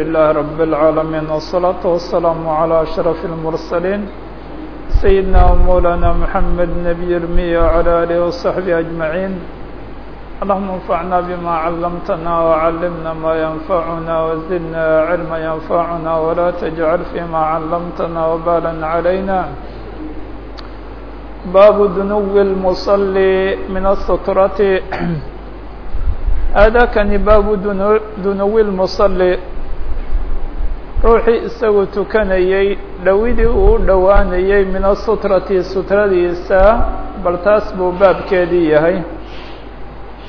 لله رب العالمين والصلاة والسلام على أشرف المرسلين سيدنا ومولانا محمد نبي المية وعلى آله وصحبه أجمعين اللهم انفعنا بما علمتنا وعلمنا ما ينفعنا وزدنا علما ينفعنا ولا تجعل فيما علمتنا وبالا علينا باب دنو المصلي من السترة aadaakani baabu dunu dunuwi lmusalli ruuxii isagu tukanayey dhowidii uu u dhowaanayey min asutrati sutradiisa bal taas buu baabkeedii yahay.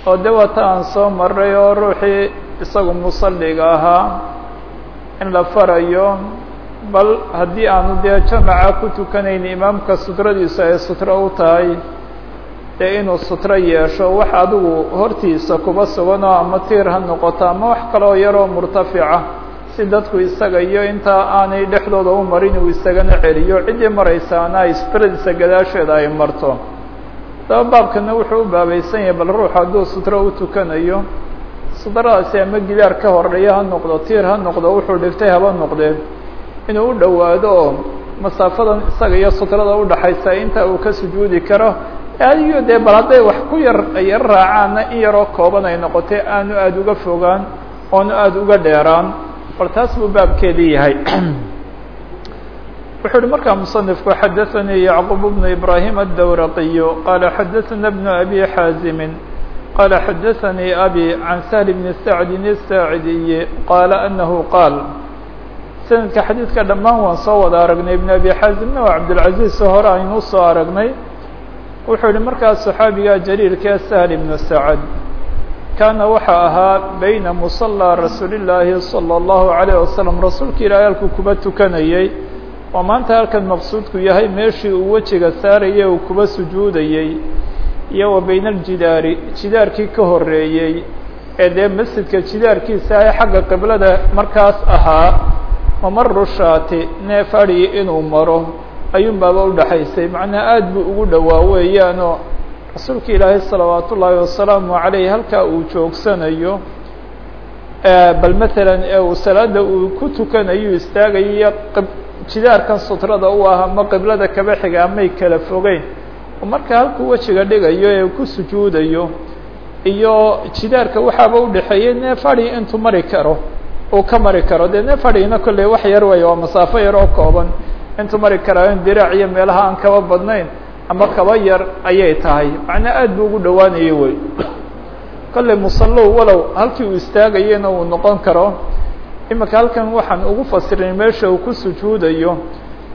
Oo de wata aan soo maray oo ruuxii isagu musalliga ahaa in la farayo bal haddii aanu dee jamaca ku tukanayn imaamka sutradiisu ay sutro u tahay dee inuu sutro yeesho wax adigu hortiisa kuba suganoo ama tiir ha noqoto ama wax kaloo yaroo murtafica si dadku isaga iyo intaa aanay dhexdooda u marin uu isagana celiyo ciddii maraysaana ay sutradiisa gadaasheeda ay marto. Daba baabkana wuxuu u baabaysan yahay bal ruux hadduu sutro u tukanayo sutradaasi ama gidaar ka horreeya ha noqdo tiir ha noqdo wuxuu dhigtay haba noqdee inuu u dhowaado oo masaafadan isaga iyo sutrada udhaxaysa inta uu ka sujuudi karo adiyo dee bal hadday wax ku yar yar raacaanna in yaroo kooban ay noqotay aanu aada uga fogaan oonu aada uga dheeraan bal taas buu baabkeedii yahay wuxuu uhi markaa muصنifku xadaثanii yacqub bnu ibrahim الdawraqiyu qaala xadaثana bnu abi xaazimi qaala xadaثanii abi can sahl bni sacdin الsaacidiyi qaala anahu qaal sanadka xadiidka dhammaan waan soo wada aragnay ibn abi xaazimna waa cabdilcaziz o hore aynu usoo aragnay wuxuu yihi markaas صaxaabiga jaliilka sahl ibnu sacad kaana waxa ahaa bayna musallaa rasuuli llaahi salى اllahu عalيه wasalam rasuulka ilaahay halkuu kuba tukanayey oo maanta halkan maqsuudku yahay meeshii uu wejiga saarayay uu kuba sujuudayey iyo wa bayna aljidaari jidaarkii ka horeeyey ee dee masjidka jidaarkiisa ee xagga qiblada markaas ahaa mamaru shaati neef adhi inuu maro ayuun baaba udhaxaysay macnaa aada buu ugu dhowaa weeyaanoo rasuulka ilaahay salawaat ullaahi wasalaamu calayh halkaa uu joogsanayo bal matalan ee uu salaada uu ku tukanayo istaagayo jidaarkan sutrada u ah ama qiblada kaba xiga amay kala fogeyn. Marka halkuu wejiga dhigayo ee ku sujuudayo iyo jidaarka waxaaba udhaxeeyey neef adhi intuu mari karo uu ka mari karo. Dee neef adhigina kolley wax yar weya waa masaafo yar oo kooban. Intuu mari karaayo diraac iyo meelaha aan kaba badnayn ama kaba yar ayay tahay. Macnaa aad buu ugu dhowaanayay wey. Kolley musallow walow halkii uu istaagayena uu noqon karo imika halkan waxaan ugu fasirin meesha uu ku sujuudayo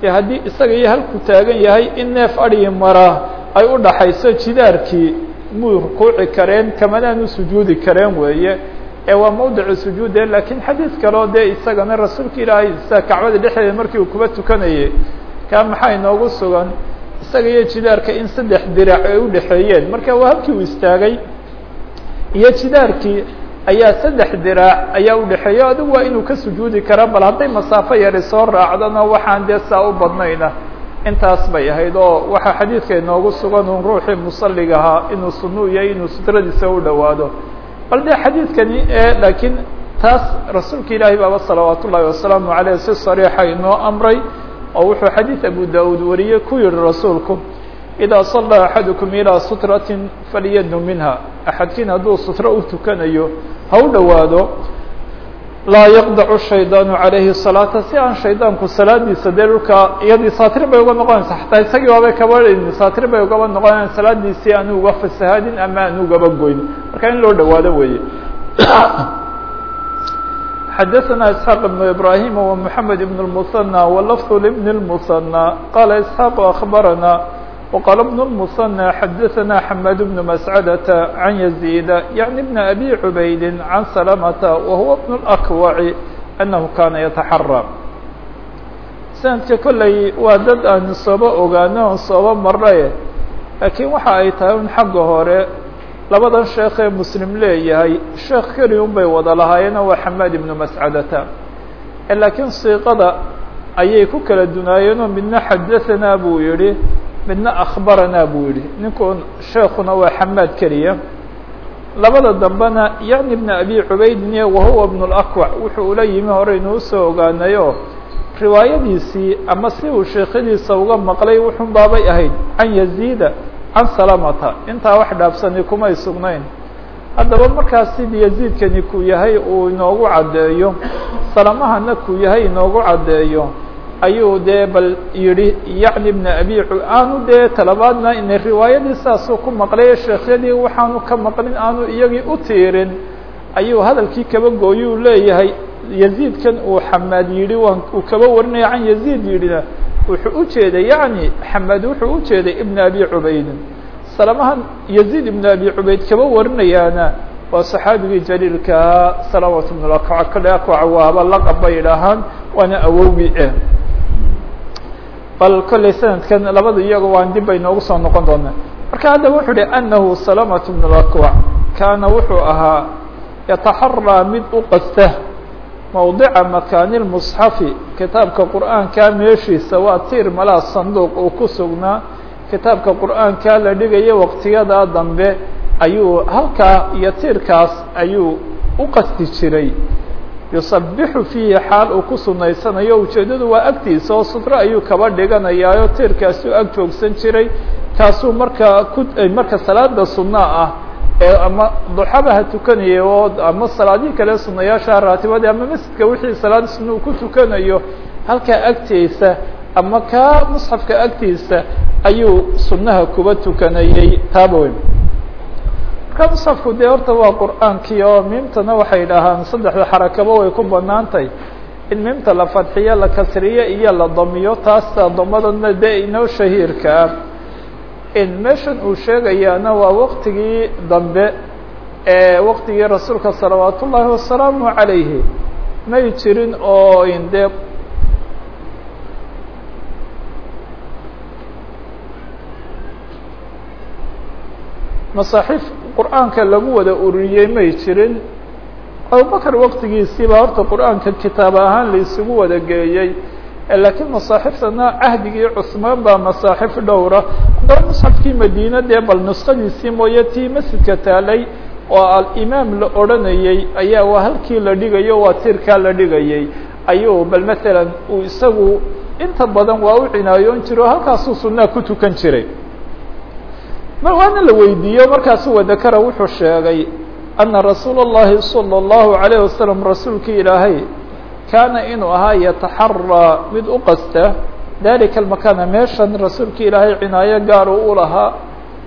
ee haddii isaga iyo halkuu taagan yahay in neef adhigi mara ay u dhaxayso jidaarkii muu rukuuci kareen kamanaan u sujuudi kareen weeye. Ee waa mawdicu sujuude lakiin xadiid kaleo dee isagana rasuulka ilaahay sida kacbada dhexdeeda markii uu kuba tukanayay kaa maxaa inoogu sugan isaga iyo jidaarka in saddex diraac ay udhaxeeyeen marka waa halkii uu istaagay iyo jidaarkii ayaa saddex diraac ayaa udhaxeeya adigu waa inuu ka sujuudi kara bal hadday masaafo yari soo raacdana waxaan dee saa u badnayna. Intaas bay ahayd oo waxaa xadiidka inoogu sugan un ruuxii musalliga ahaa inuu sunu yahay inuu sutradiisa u dhowaado. Bal de xadiidkani laakiin taas rasuulka ilaahay baaba salawaat ullaahi wasalaamu aleyh si sariixa inoo amray oo wuxuu xadiid abu da'uud wariyey ku yihi rasuulku idaa sallaa axadukum ilaa sutratin faliyadnu minha. Axadkiin hadduu sutro u tukanayo ha u dhowaado laa yaqdacu shaydaanu calayhi salaata. Si aan shaydaanku salaadiisa dee dhulka iyadii saatrin bay uga noqonaysa xataa isagii waabay kaba saatrin bay ugaba noqonayan salaadiisii aanu uga fasahaadin ama aanu ugaba goyn. Marka in loo dhowaado weeye xadaثna isxaaq ibn ibrahim ومحamed ibn الmuثanى wlafظ lbn الmuثanى qala isxaaq akbarana وqال بن المثنى xdثna حmاد بن مسعدة عن يزيد يعني بن أbي عbayd عن سلمة وهuو بن الأكوع أنه kana يتحرى سندka kolley waa dad aan sooba ogaano on sooba maraye lakiin waxa ay tahay un xagga hore labadan sheekee muslim leeyahay sheekh keli un bay wada lahaayeenoo waa xamaad ibnu mascadata eh, laakiin siiqada ayay ku kala dunaayeenoo midna xadahanaa buu yidhi midna akhbaranaa buu yidhi. Ninkun sheekuna waa xamaad keliya. Labada dambena yacni bna abi cubaydin wahuwa bn اlakwac wuxuu ula yimi horeynu u soo ogaanay oo riwaayadiisii ama si uu sheekhadiisa uga maqlay wuxun baabay ahayd can yaziida can salamata intaa wax dhaafsani kumay sugnayn. Haddaba markaas sidii yaziidkani ku yahay uu inoogu caddeeyo salamahana ku yahay inoogu caddeeyo ayuu dee bal yidhi yacni bna abi aanu dee talabaadna ina riwaayadii saasuu ku maqlay sheekhyadii waxaanu ka maqlin aanu iyagii u tiirin ayuu hadalkii kaba gooyuu leeyahay. Yaziidkan uu xamaad yidhi uu kaba warinaya can yaziid yidhina wuxuu ujeeday yacni xamaad wuxuu ujeeday ibna abi cubaydin salamahan yaziid ibn abi cubayd kaba warinayaana waa saxaabigii jaliilkaa salamatu bn kale akwac waaba laqab bay idhaahaan waana awowgii eh bal kollay sanadkan labada iyaga waan dib bay noogu soo noqon doonaa. Marka haddaba wuxuu uhi anahu salamatu bn akwac kaana wuxuu ahaa yataxaraa mid u qasta mawdica makaani lmusxafi kitaabka qur'aankaa meeshiisa waa tiir malaa sanduuq uu ku sugnaa. Kitaabka qur'aankaa la dhigaya waqtiyadaa dambe ayuu halkaa iyo tiirkaas ayuu u qasti jiray. Yusabixu fiihi xaal uu ku sunaysanayo ujeeddadu waa agtiisa oo sutro ayuu kaba dhiganayaayo tiirkaasuu ag joogsan jiray kaasuu markaa ku marka salaada sunna ah ama duxabaha tukanaya oo ama salaadihii kale sunayaasha raatibadii ama masjidka wixii salaad sunna uu ku tukanayo halkaa agtiisa ama kaa musxafka agtiisa ayuu sunnaha kuba tukanayey taaba marka musxafku dee horta waa qur'aankii oo miimtana waxay dhahaan saddexda xarakaba way ku banaantay in miimta la fadxiyo la kasriyo iyo la damiyo taasa damadana dee inoo shahiirka ah meeshan uu sheegayaana waa waqtigii dambe ee waqtigii rasuulka salawaat ullaahi wasalaamu calayhi. May jirin oo dee masaaxiif qur'aanka lagu wada ururiyey may jirin. Abubakar waqtigiisiiba horta qur'aanka kitaab ahaan la wada geeyey laakiin masaaxiftana cahdigii cusmaan baa masaaxif dhowra haddaba musxafkii madiina dee bal nuskhadiisii mooye tii masjidka taalay oo alimaam la odranayey ayaa waa halkii la dhigayo waa tiirkaa la dhigayey ayuu bal masalan uu isagu inta badan waa u cinaayoon jiro halkaasuu sunnaha ku tukan jiray waana la weydiiyo markaasuu wadakara wuxuu sheegay ana rasuula الlahi salى الlahu عalayه wasalam rasuulkii ilaahay kaana inuu ahaa yataxaraa mid u qasta. Dalika makana meeshan rasuulkii ilaahay cinaayo gaaru u lahaa.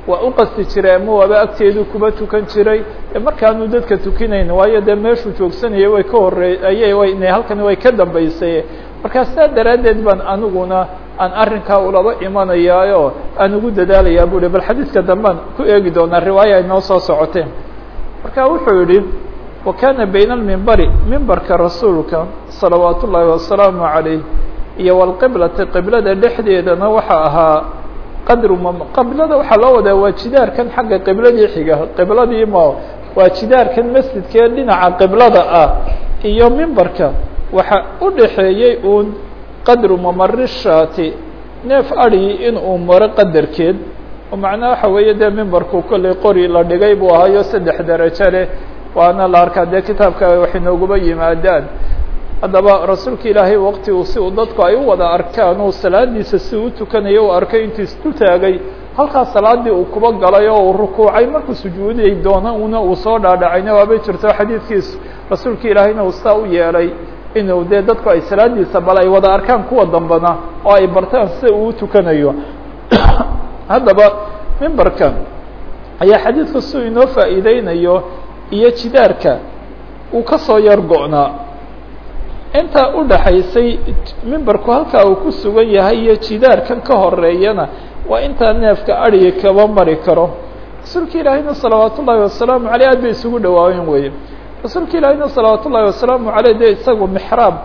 Waa u qasti jiray ama agteedu kuba tukan jiray. Markaanu dadka tukinayn waayo dee meeshuu joogsanayay way ka horey way halkani way ka dambeysay markaa daraaddeed baan aniguna aan arrinkaa ulaba imanayaayo aan ugu dadaalayaa bu hi bal xadiidka dambaan ku eegi doonaa riwaaya ay noo soo socoteen marka wuxuu yihi wa kana bayna almimbari mimbarka rasuulka salawaat ullaahi wasalaamu calayh iyo walqiblati qiblada dhexdeedana waxa ahaa qadru m qiblada waxaa loo wadaa waa jidaarkan xagga qibladii xiga qibladii ma waa jidaarkan masjidkee dhinaca qiblada ah iyo mimbarka waxa u dhaxeeyey uun qadru mamari neef adhi in uu maro qadarkeed. Oo macnaha waxa weeye dee mimbarku kollay qori la dhigay buu ahayo saddex darajo leh waana la arkaa. Dee kitaabka waxay nooguba yimaadaan. Haddaba rasuulka ilaahay waqti uu si uu dadku ay u wada arkaan uu salaadiisa si u tukanayo uu arkay intuu isku taagay halkaas salaadii uu kuba galay oo uu rukuucay markuu sujuuday doona una uu soo dhaadhacayna waabay jirto xadiidkiis. Rasuulka ilaahayna uu saa u yeelay inuu dee dadku ay salaadiisa bal ay wada arkaan kuwa dambana oo ay bartaan sida uu tukanayo. Haddaba mimbarkan ayaa xadiidku siuu inoo faa'iideynayo iyo jidaarka uu ka soo yar go'naa intaa u dhaxaysay mimbarku halkaa uu ku sugan yahay iyo jidaarkan ka horeeyana waa intaa neefka adhiga kaba mari karo. Rasuulka ilaahayna salawaat ullaahi wasalaamu aleyh aad bay isugu dhawaayen weye rasuulka ilaahayna salawaat ullaahi wasalaamu aleyh dee isagu mixraab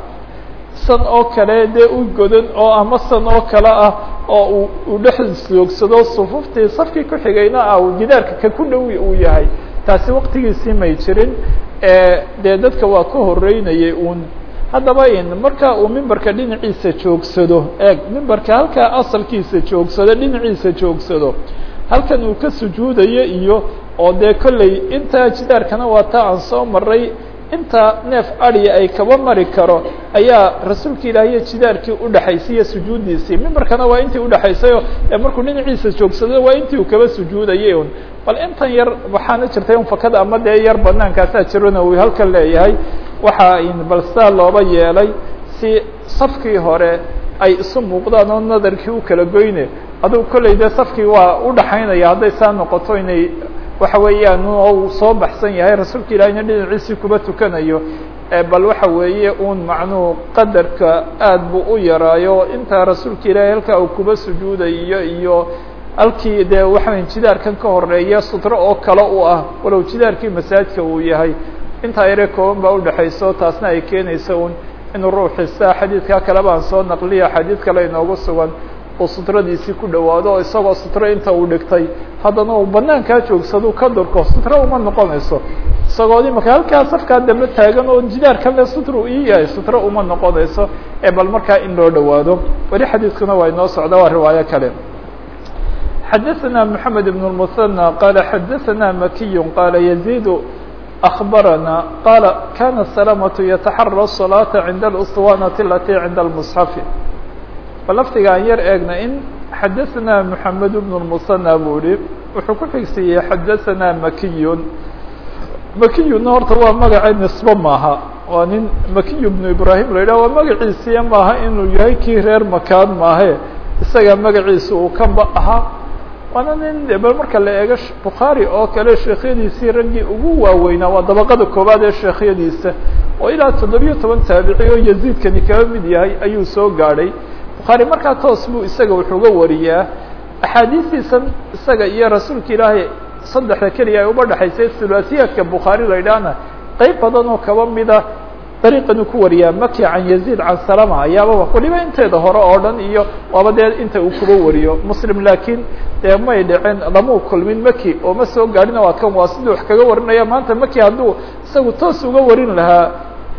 san oo kale dee u godan oo ama san oo kale ah oo uu dhex joogsado sufuftii safkii ku xigayna ah jidaarka ka ku dhow uu yahay taasi waqtigiisii may jirin dee dadka waa ka horeynayay uun. Haddaba in marka uu mimbarka dhinaciisa joogsado eeg mimbarka halkaa asalkiisa joogsado dhinaciisa joogsado halkan uu ka sujuudayo iyo oo dee kolley intaa jidaarkana waa taa aan soo maray inta neef adya ay kaba mari karo ayaa rasuulka ilaahiyo jidaarkii udhexaysay iyo sujuuddiisii. Mimbarkana waa intii udhexaysayo ee markuu dhinaciisa joogsado waa intii uu kaba sujuudayay un bal intan yar waxaana jirtay un fakada ama dee yar banaankaasaa jirana uu halkan leeyahay. Waxa bal sidaa looba yeelay si safkii hore ay isu muuqdaan oo nadarkii u kala goyne. Adugu kolley safkii waa udhaxaynaya hadday saa noqoto inay waxa weeyaan u soo baxsan yahay rasuulka ilaahiyna dhinaciisii kuba tukanayo bal waxa weeye un macnuhu qadarka aad buu u yaraayo intaa rasuulka ilaahay halkaa uu kuba sujuudayo iyo halkii dee waxaweya jidaarkan ka horreeya sutro oo kale u ah walow jidaarkii masaajidka uu yahay intaa yare kooban baa udhexayso taasna ay keenayso un inuu ruuxisa xadiidkaa kale baan soo naqliya xadiid kale inoogu sugan uu sutradiisii ku dhawaado oo isagoo sutro inta uu dhigtay haddana uu banaankaa joogsado ka durko sutro uma noqonayso isagoo imaka halkaa safkaa dambe taagan oo jidaar kale sutru ii yahay sutro uma noqonayso ee bal markaa in loo dhawaado weli xadiidkuna waa inoo socda waa riwaayo kale xadaثna mحamed بن المثنى qال xadaثna makiy qال يزيد أخبرنا قال كان السلامة يتحرى الصلاة عند الأسطوانة التي عند المصحف فلفdiga aan yar eegna in xadaثna محamed بن المثنى buu hi wuxuu ku xigsiiyey xadaثna makiy makiyuna horta waa magace nisbe maaha waa nin makiy بن ibrahim la yidhah waa magaciisiya maaha inuu yahay kii reer makaan maahe isaga magaciisa uu kaba ahaa waana nin bal marka la eego bukhaarي oo kale sheekhyadiisii raggii ugu waaweynaa waa dabaqada koowaad ee sheekhyadiisa oo ilaa toddobiyo toban taabici oo yaziidkani kaba mid yahay ayuu soo gaadhay bukhaarي markaa toos buu isaga wuxuuga wariyaa. Axaadiistiisan isaga iyo rasuulka ilaahay saddexda keliya ay uba dhexaysay hulaasiyaadka bukhaari la idhaahna qeyb badan oo kaba mida dariiqan uu ku wariyaa. Maki can yaziid can salama ayaaba waliba inteeda hore oo dhan iyo waaba dee inta uu kuba wariyo. Muslim laakiin dee may dhicin lamau kulmin maki oo ma soo gaadhina waa kan waa siduu wax kaga warinaya. Maanta maki hadduu isagu toos uga warin lahaa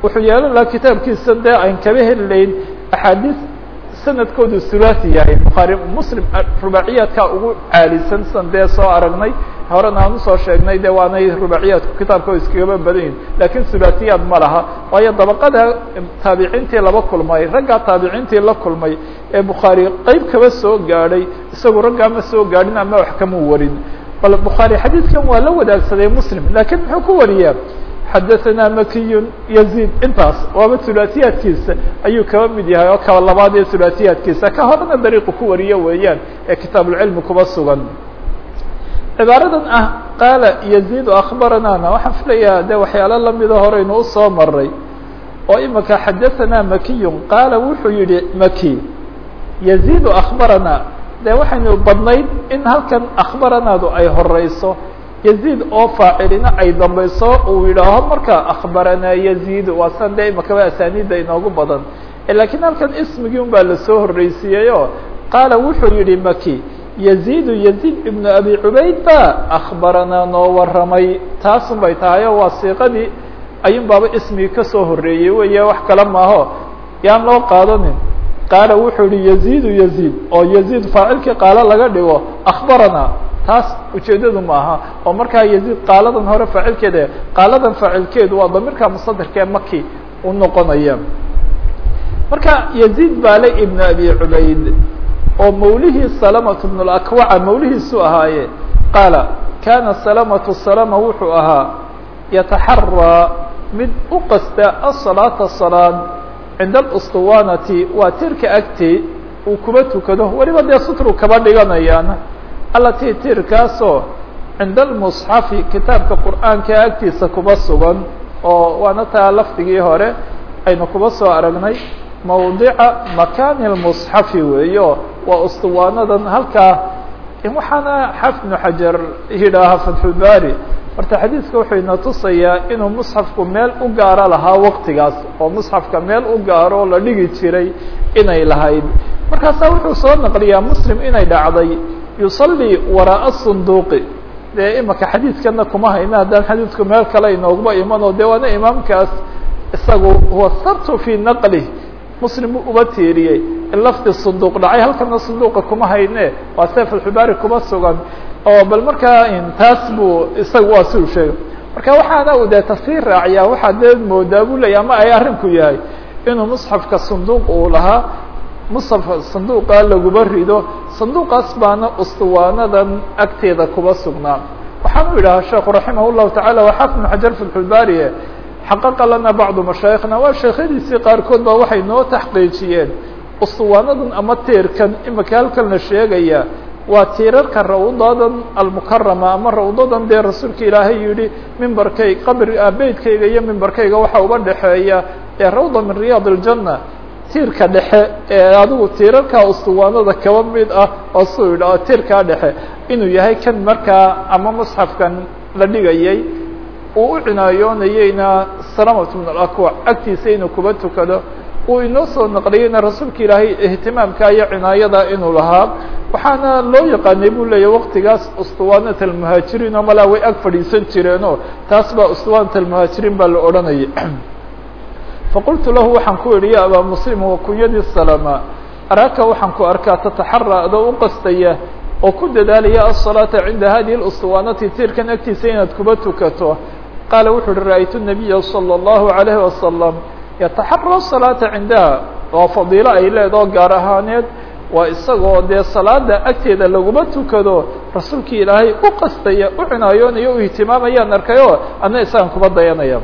wuxuu yeelan lahaa kitaabkiisa dee ayn kaba heli layn axaadiis sanadkoodu hulaasi yahay. Bukhaari muslim rubaaciyaadkaa ugu caalisan san dee soo aragnay. Horena aan u soo sheegnay de waanay rubaaciyaadku kitaabka iskagaba badan yihiin laakiin hulaasiyaad ma laha. Waayo dabaqada taabiciintii laba kulmay raggaa taabiciintii la kulmay ee bukhaari qeyb kaba soo gaadhay isagu raggaa ma soo gaadhin ama wax kama warin. Bal bukhaari xadiidkan waa la wadaagsaday muslim lakiin muxuu ku wariyaa xadaثna makiy yaziid intaas waaba hulaasiyaadkiisa ayuu kaba mid yahay oo kaba labaad ee hulaasiyaadkiisa ka horena dariiqu ku wariyo weeyaan ee kitaabulcilmi kuba sugan cibaaradan ah qaala yaziidu akhbaranana waxaan filayaa de waxyaalo lamida horeynu u soo maray oo imika xadaثna makiyu qaala wuxuu yihi maki yaziidu akhbarana de waxaynu badnayd in halkan akhbaranaadu ay horeyso yaziid oo faacilina ay dambayso uu yidhaaho marka akhbaranaa yaziid waa san dee imakaba asaaniidda inoogu badan. Lakiin halkan ismigii un baa la soo horreysiiyey oo qaala wuxuu yihi maki yaziidu yaziid ibnu abi cubayd ba akhbaranaa noo waramay taasun bay tahay oo waa siiqadii. Ayun baaba ismigii ka soo horreeyey weeye wax kale maaho. Yaan loo qaadanin. Qaala wuxuu yihi yaziidu yaziid oo yaziid faacilkii qaalo laga dhigo akhbaranaa taas ujeedadu maaha oo markaa yaziid qaaladan hore faacilkeeda qaaladan faacilkeedu waa damirka musaderka ee maki u noqonaya marka yaziid baale ibn abi cubayd oo mawlihii salamatu bn اlakwaca mawlihiisu ahaaye qaala kana salamatu salama wuxuu ahaa yataxaraa mid u qasta asalaata salaad cinda alsطuwaanati waa tirka agti uu kuba tukado. Weliba dee sutru kaba dhiganayaan alati tirkaasoo cinda almusxafi kitaabka qur'aanka agtiisa kuba sugan oo waana taa lafdigii hore aynu kuba soo aragnay mawdica makaani lmusxafi weeyo waa ustuwaanadan halkaa. Waxaana xafid bnu xajar yidhaaha fatxulbaari horta xadiidka wuxuu ina tusayaa inuu musxafku meel u gaaro lahaa waqtigaas oo musxafka meel u gaaro la dhigi jiray inay lahayd. Markaasaa wuxuu soo naqliyaa muslim inay dhacday yusalii waraa'a sunduuqi dee imaka xadiidkana kuma hayna haddaan xadiidku meel kale inooguma imanoo de waana imaamkaas isagu huwa sartu fii naqlih muslim uba tiiriyey lafdi sunduuq dhacay halkana sunduuqa kuma hayne. Waa se fatxubaari kuma sugan oo bal markaa taas buu isaga waa si uu sheegay. Marka waxaana uu dee tafsiir raaciyaa waxaa dee moodaa buu leeyahy ama ay arrinku yahay inuu musxafka sanduuq uu lahaa musxaf sanduuqa laguba rido sanduuqaas baana ustuwaanadan agteeda kuba sugnaa waxaanu yidhaha sheekhu raximah llahu tacala waxaafid xajar fatxulbaariye xaqaqa lana bacdu mashaayikhna waa sheekhadiisii qaarkood ba waxay noo taxqiijiyeen. Ustuwaanadan ama tiirkan imika halkan sheegaya waa tiirarka rawdadan almukarama ama rawdadan dee rasuulka ilaahay yihi mimbarkay qabri beydkayga iyo mimbarkayga waxa uba dhexeeya ee rawda min riyaad اljanna tiirka dhexe ee adigu tiirarka ustuwaanada kaba mid ah oo suu yidhaho tiirkaa dhexe inuu yahay kan markaa ama musxafkan la dhigayay uu u cinaayoonayeyna salamat min alakwac agtiisa inuu kuba tukado uu inoo soo naqliyeyna rasuulka ilaahay ihtimaamka iyo cinaayada inuu lahaa waxaana loo yaqaanay buu leeyahy waqtigaas ustuwaanat almuhaajiriin oo malaa way ag fadhiisan jireenoo taas baa ustuwaanat almuhaajiriin baa la odhanayay faqultu lahu waxaan ku idhi ya abaa muslim wa kunyadii salama araaka waxaan ku arkaa tataxara adoo u qastaya oo ku dadaalaya asalaata cinda hadihi اustuwaanati tiirkan agtiisa inaad kuba tukato qaala wuxu uhi ra'aytu nabiya salى اllahu عalayhi wasalam yataxara salaata cindaha waa fadiilo ay leedaho gaar ahaaneed waa isagoo dee salaada agteeda laguma tukado rasuulkii ilaahay u qastaya u cinaayoonaya u ihtimaamayaan arkayo adna isagan kuba dayanaya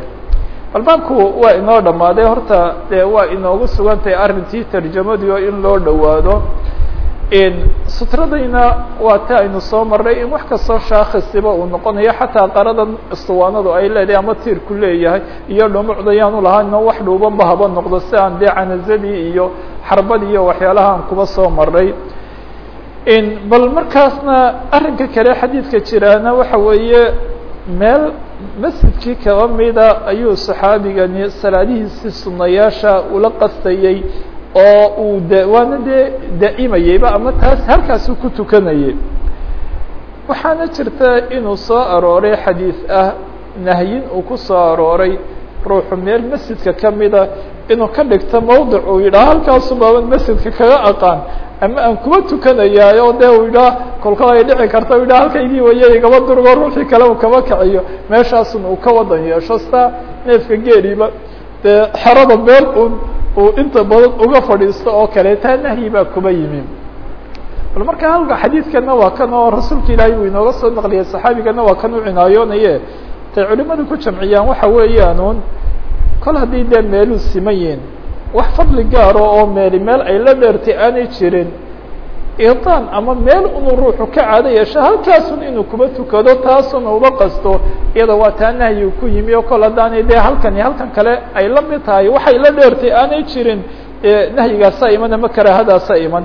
albaabku waa inoo dhammaaday horta dee waa inoogu sugan tahay arrintii tarjamadii oo in loo dhowaado. Sutradayna waa ta aynu soo marray in wax kastoo shaakhisiba uu noqonayo. Xataa qaradan istuwaanadu ay leedahay ama tiirku leeyahay iyo dhumucdayaanu lahaano wax dhuubanba haba noqdo si aan dee canazadii iyo xarbadii iyo waxyaalaha aan kuba soo maray bal markaasna arrinka kale xadiidka jiraana waxa weeye meel masjidkii kaba mida ayuu saxaabigani salaadihiisii sunayaasha ula qastayey oo uu de waana dee daa'imayeyba ama taas halkaasuu ku tukanayay. Waxaana jirta inuu soo arooray xadiis ah nahyin uu ku soo arooray ruuxu meel masjidka kamida inuu ka dhigto mawdic uu yidhaha halkaasu baaban masjidka kaga aqaan ama aan kuba tukanayaayo de uu yidhaha kolkol ay dhici karta u yidhaha halkaygii waye igaba durgo ruuxii kale uu kaba kaciyo. Meeshaasun uu ka wadan yeesho staa neefka geeliba dee xerada meel un uu inta badan uga fadhiisto oo kale taa nahyi kuba yimi marka halka xadiidkana waa kan oo rasuulka ilaahay uu inooga soo naqliyay saxaabigana waa kan u cinaayoonaye tay culimadu ku jamciyaan waxa weeyaanuun kol haddii dee meeluu siman wax fadli gaaro oo meeli meel ay la dheertay aanay jirin itaan ama meel unuu ruuxu ka caado yeesho halkaasun inuu kuba tukado taasun uba qasto iyada waa taa nahyi ku yimi oo kol haddaanay dee halkan iyo halkan kale ay la mid tahay waxay la dheertay aanay jirin nahyigaasa iman ama karaahadaasa iman.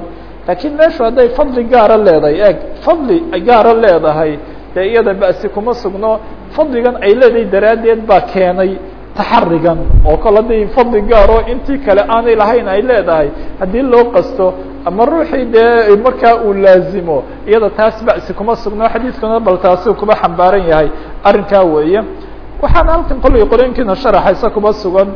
Laakiin meeshu hadday fadli gaara leedahay eeg fadli gaara leedahay dee iyada ba'si kuma sugno fadligan ay leedahay daraaddeed baa keenay taxarigan oo kol hadday fadli gaaro intii kale aanay lahayn ay leedahay. Haddii loo qasto ama ruuxii dee markaa uu laazimo iyada taas ba'si kuma sugno xadiidkuna bal taasi kuba xambaaran yahay. Arrinkaa weeye waxaana halkan qolay qoreenkiina sharaxaysa kuba sugan.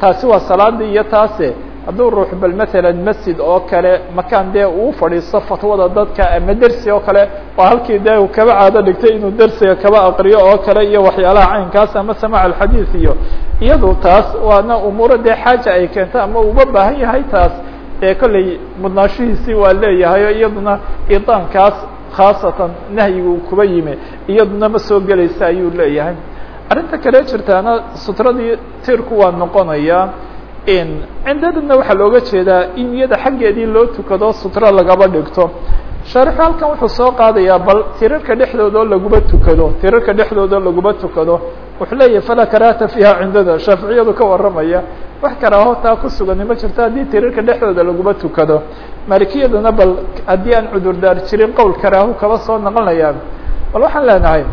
Taasi waa salaadii iyo taase hadduu ruux bal matalan masjid oo kale makaan dee uu fadhiisto fatwada dadka ama dersi oo kale waa halkii dee uu kaba caado dhigtay inuu dersiga kaba aqriyo oo kale iyo waxyaalaha caynkaas ama samac alxadiid iyo iyadu taas waana umuuro dee xaaja ay keento ama uba baahan yahay taas. Ee kolley mudnaashihiisii waa leeyahay oo iyaduna idaankaas khaasatan nahyigu kuba yimi iyaduna ma soo gelaysa ayuu leeyahay. Arrinta kale jirtaana sutradii tirku waa noqonaya cindadana waxaa looga jeedaa in iyada xaggeedii loo tukado sutro lagaba dhigto. Shaarixu halkan wuxuu soo qaadayaa bal tirarka dhexdooda oo laguma tukado tirarka dhexdooda oo laguma tukado. Wuxuu leeyahay falaa karaahata fiiha cindada. Shaaficiyadu ka warramaya wax karaaho taa ku sugani ma jirto haddii tirarka dhexdooda laguma tukado. Maalikiyaduna bal haddii aan cudurdaar jirin qowl karaahu kaba soo naqonayaan bal waxaan leenahay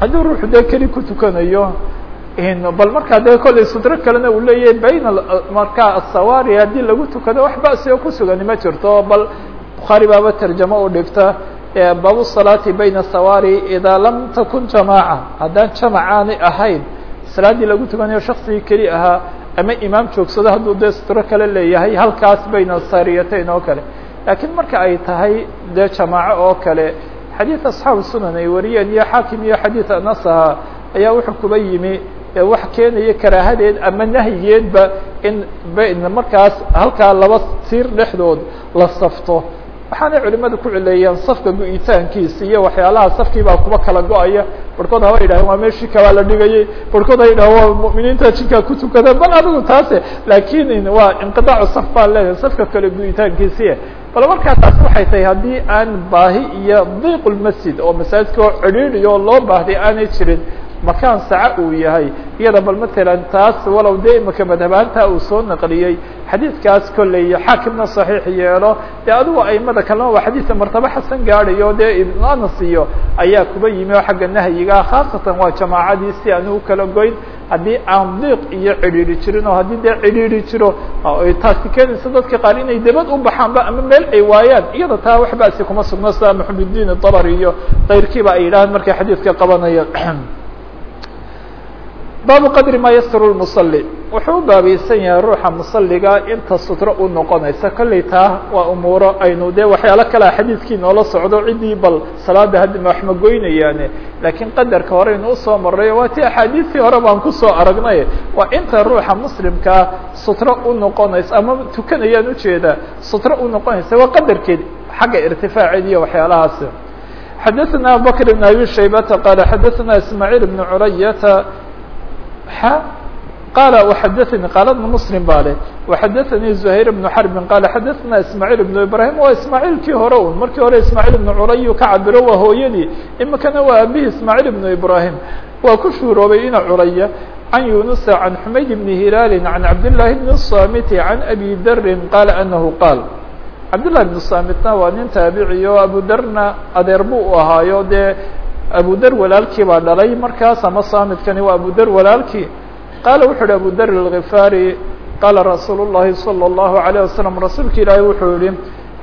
haddii ruuxu dee keli ku tukanayo bal markaa dee kollay sutro kalena uu leeyahay bayna markaa asawaari haddii lagu tukado wax ba'si oo ku sugani ma jirto. Bal bukhaari baaba tarjamo u dhigta baabu salaati bayna sawaari idaa lam takun jamaaca. Haddaan jamac aanay ahayn salaaddii lagu tukanayo shaksigii keli ahaa ama imaam joogsado hadduu dee sutro kale leeyahay halkaas bayna saariyatayn oo kale. Laakiin marka ay tahay dee jamaaco oo kale xadiid asxaabu sunan ay wariyeen iyo xaakim iyo xadiid anas ahaa ayaa wuxuu kuba yimi wax keenaya karaahadeed ama nahyigeedba in markaas halkaa laba tiir dhexdood la safto. Waxaanay culimadu ku cileeyeen safka go-itaankiisa iyo waxyaalaha safkii baa kuba kala go'aya. Barhkood haba yidhahen waa meeshii kabaa la dhigayay. Barhkood ha yidhahen waa mu'miniinta jinkaa ku tukada. Bal adigu taase laakiin waa inqidaacu saf baan leedahay safka kale go-itaankiisiye bal markaa taas waxay tahay haddii aan baahi iyo diiq lmasjid oo masaajidka oo cidhiidhi oo loo baahday aanay jirin makaan saca uu yahay iyada bal matalan taas walow dee imika madhabaanta uu soo naqliyey. Xadiidkaas kolley xaakimna saxiix yeelo dee adigu aimada kalena waa xadiidka martabo xasan gaadhayo dee ibnanas iyo ayaa kuba yimi oo xagga nahyiga khaasatan waa jamaacadii si aan u kala goyn. Haddii aan diiq iyo cidhiidhi jirin oo haddii dee cidhiidhi jiro taasi keenaysa dadka qaar inay debad u baxaanba ama meel ay waayaan iyada taa wax basi kuma sugno sida maxamuddiin dabari iyo kayrkiiba ay yidhahaan markay xadiidka qabanayaan baabu qadri ma yasturu lmusalli wuxuu u baabaysan yahay ruuxa musaliga inta sutro u noqonaysa kolley taa waa umuuro aynu dee waxyaalo kalea xadiidkii noola socdo ciddii bal salaada haddi ma wax ma goynayaane laakiin qadarka hore aynu usoo marrayo waa ti axaadiistii hore baan kusoo aragnay waa inta ruuxa muslimkaa sutro u noqonaysa ama tukanayaan ujeeda sutro u noqonaysa waa qadarkeed xagga irtifaaceed iyo waxyaalahaasi xadaثna abubakr بn abi shaybata qala xadaثna ismaaعiil بn curayata qال وxadثnي qال بن مسلم ba le وxadثnي زهير بن حرب qال xadثna اسماعيل بن إبراهيم waa اسماعيلkii hore un markii hore اسماعيل بن curayu ka cabiro waa hooyadii imikana waa abihi اسماعيل بن إبراهيم waa ku shuuroobay ina curaya عن يuنس عن حmayd بن هiلال عن عبداللahi بن الصامت عن أbي dr qال أنه qاaل cabdاللahi بن صاmتna waa nin taaبiciyo abu drna adeer bu u ahaayo dee abu dr walaalkii baa dhalay markaas ama saamidkani waa abu dr walaalkii qaala wuxuu yihi abu dr الغifaari qaala rasuul الlahi salى الlahu عalيه wasalam rasuulka ilaahi wuxuu yihi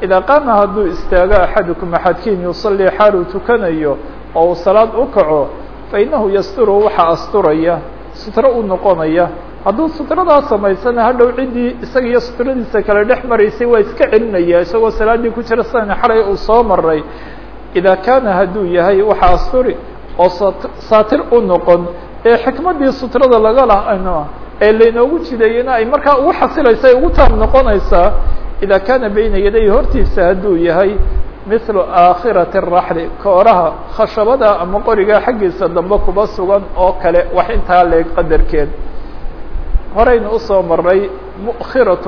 idaa qaama hadduu istaago axadukum axadkiin yusalii xaal uu tukanayo oo uu salaad u kaco fainahu yasturu waxa asturaya sutro u noqonaya hadduu sutradaa samaysana hadhow ciddii isaga iyo sutradiisa kale dhex maraysay waa iska celinaya isagoo salaaddii ku jira sana xalay uu soo maray ida kaana hadduu yahay waxa asturi oo saatir u noqon ee xikmaddii sutrada laga lahayno ee laynoogu jideeyena ay markaa ugu xasilaysa ay ugu taam noqonaysaa ida kaana bayna yaday hortiisa hadduu yahay mithlu aakhirati araxli kooraha khashabada ama qoriga xaggiisa dambe kuba sugan oo kale wax intaa leeg qadarkeed horeynu usoo maray mukhiraة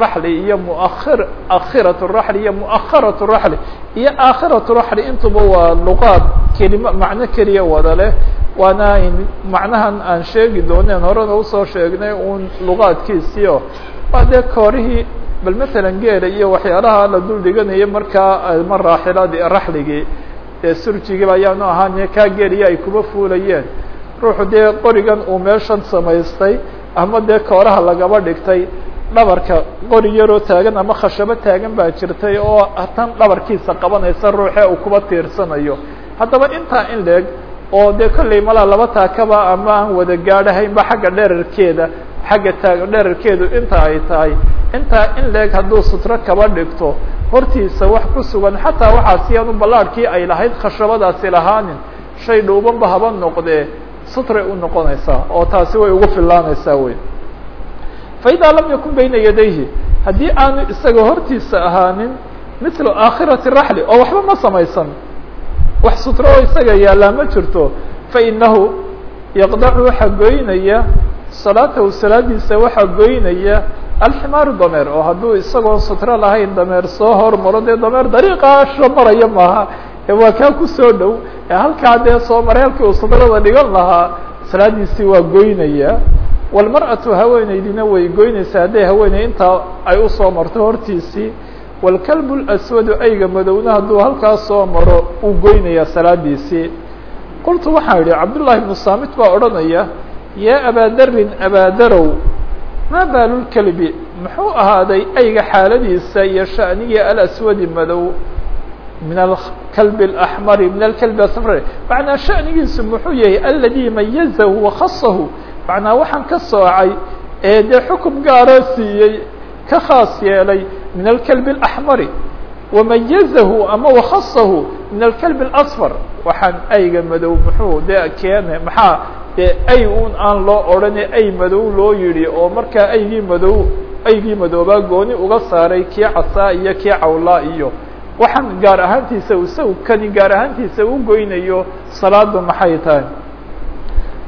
raxli iyo muahir akhiraة raxli iyo muakharaة raxli iyo aakhiraة raxli intuba waa luqaad kelima macno keliya wada leh waana macnahan aan sheegi dooneen horena usoo sheegnay un luqaadkiisiio waa dee koorihii bal matalan geela iyo waxyaalaha la dul dhiganayo markaa ma raaxiladi raxligii dee surjigiiba ayaanu ahaan kaa geeliya ay kuba fuulayeen ruuxu dee qorigan uu meeshan samaystay ama dee kooraha lagaba dhigtay dhabarka qori yaroo taagan ama khashabo taagan baa jirtay oo tan dhabarkiisa qabanaysa ruuxe uu kuba tiirsanayo. Haddaba intaa in leeg oo dee kolley malaa laba taakaba ama aan wada gaadhahaynba xagga dherarkeeda xagga taag dherarkeedu inta ay tahay. Intaa in leeg hadduu sutro kaba dhigto hortiisa wax ku sugan xataa waxaa siyaanu ballaadhkii ay lahayd khashabadaasi lahaanin shay dhuubanba haba noqdee sutray u noqonaysaa oo taasi way ugu filaanaysaa wey faidaa lam yakun bayna yadayhi haddii aanu isaga hortiisa ahaanin mithlu aakhirati raxli oo waxba ma samaysan wax sutro oo isaga yaallaa ma jirto fainahu yaqdacu waxaa goynaya salaatahu salaadiisa waxaa goynaya alximaaru dameer oo hadduu isagoon sutro lahayn dameer soo hormaro dee dameer dariiqaasha maraya maaha waa kaa ku soo dhow ee halkaa dee soo maray halkii uu sutrada dhigan lahaa salaadiisii waa goynaya. Walmar'atu haweeneydina way goynaysaa hadday haweeney intaa ay u soo marto hortiisii. Walkalbu laswadu ayga madowna hadduu halkaa soo maro uu goynaya salaadiisii. Qultu waxaan idhi cabdullahi ibnu saamit baa odhanaya yaa abaadarin abaadarow maa baalulkelbi muxuu ahaaday ayga xaaladiisa iyo sha'nigii alaswadi madow min alkalb اlaxmari min alkalbi asfar macnaa sha'nigiisu muxuu yahay aladi mayazahu wakhasahu macnaa waxaan ka soocay ee dee xukum gaara siiyey ka khaas yeelay min alkalbi اlaxmari wamayazahu ama wakhasahu min alkalb اlasfar waxaan ayga madow muxuu dee keene maxaa dee ay un aan loo odhane ay madow loo yidhi oo markaa aygii madow aygii madoobaa gooni uga saaray kii casaa iyo kii cawlaa iyo waxaan gaar ahaantiisa isagu kani gaar ahaantiisa u goynayo salaadu maxay tahay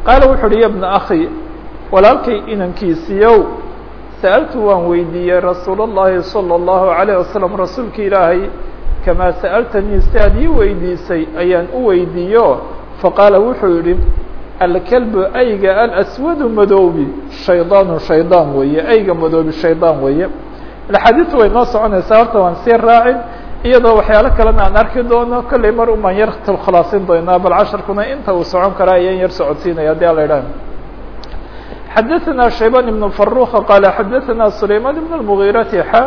qaala wuxu uhi ya bna akhi walaalkay inankiisiiyow sa'altu waan weydiiyey rasuul الlahi salى الlahu عalيه wasalam rasuulka ilaahay kamaa sa'altanii si aad ii weydiisay ayaan u weydiiyo faqaala wuxuu yihi alkalbu ayga alaswadu madoobi shaydaanu shaydaan weeye ayga madoobi shaydaan weeye axaadiistu way noo soconaysaa horta waan sii raacin iyadoo waxyaalo kalena aan arki doono kollay mar umaan yar khulaasin doonaa bal casharkuna inta uu socon karaa ayaan yar socodsiinaya hadii ala idhaah xadaثna شhaybان بن فروخ qال xadaثna سlayman بن المغيرة xا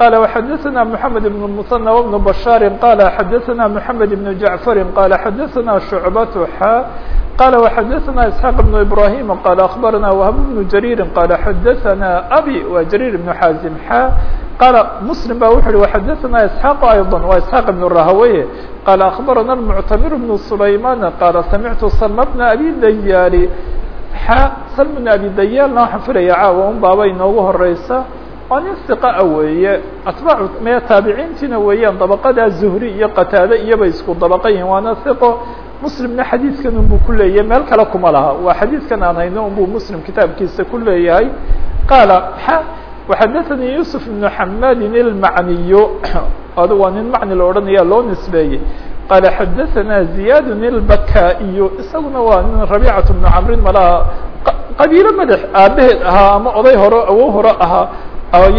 qال وxadaثna محamed بن المثنى وبن بشhاaر qال xadaثna محamed بن جعفر qال xadaثna شعبة xا qال وxadaثna إسحاq بن إبراهيم qال أخبرna وهب بن جرير qال xadaثna أbي wa جرير بن xاaزم xا qال مسلم ba wuxu uhi وxadaثna إسحاq أيضا wa إسحاq بن rahaweye qال أخبرna المعتمر بن سليمان qال سمعت سلم بن أbي dياr salm bn abi dayaalna waxaan filaya caawa un baaba inoogu horeysa oo nin siqa weeye asbaacu mee taabiciintiina weeyaan dabaqadaa zuhri iyo qataade iyobay isku dabaqa yihiin waana hiqo muslimna xadiidkan unbuu ku leeyahay meel kale kuma laha. Waa xadiidkan aan hayno unbuu muslim kitaabkiisa ku leeyahay. Qaala waxadathanii yuusuf ibnu xamadin ilmacniyu ad waa nin macni la odhanaya loo nisbeeyey. Qaala xadahanaa ziyaadun ilbakaiyu isaguna waa nin rabiicatu bnu camrin malaha qabiilo madax aabaheed ahaa ama oday horo awow horo ahaa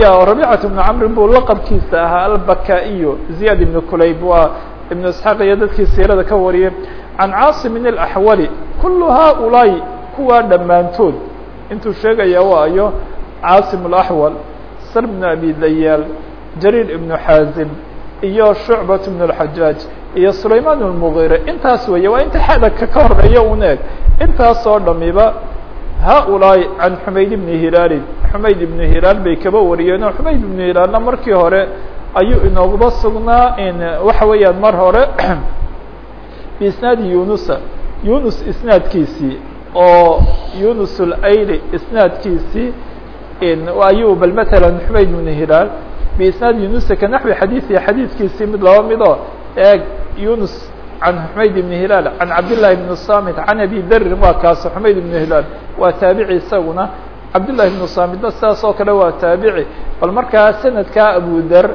ya rabيcaة بن cmrin buu laqabkiisa ahaa albakaiyo زiyad iبn kulayb waa iبn isxaaq iyo dadkii siirada ka wariyay can cاaصim الأxwali kul haؤulaaءi kuwaa dhammaantood intuu sheegaya waayo cاaصim الأxwal sr بن abi dayaal jrيr iبn xaazim iyo shucbaة بن الxajaaج iyo sulayman الmغire intaas weeye waa inta xadagka ka horeeya un eg intaasoo dhamiba haaulaa'i can xumayd ibni hilaalin xumayd ibnu hilaal bay kaba wariyeen oo xumayd ibnu hilaalna markii hore ayuu inooguba sugnaa waxa weeyaan mar hore biisnaadi yunusa yunus isnaadkiisii oo yunus اlayli isnaadkiisii ayuu bal matalan xumayd ibnu hilaal biisnaad yunusa ka naxwi xadiiثi xadiidkiisii mid laba midoo eeg yunus can xumayd ibn hilaal can cabdالlahi bn samit can abi darin waa kaas xumayd ibn hilaal waa taabici isaguna cabdالlahi bn samitna sidaas oo kale waa taabici bal markaa sanadkaa abu der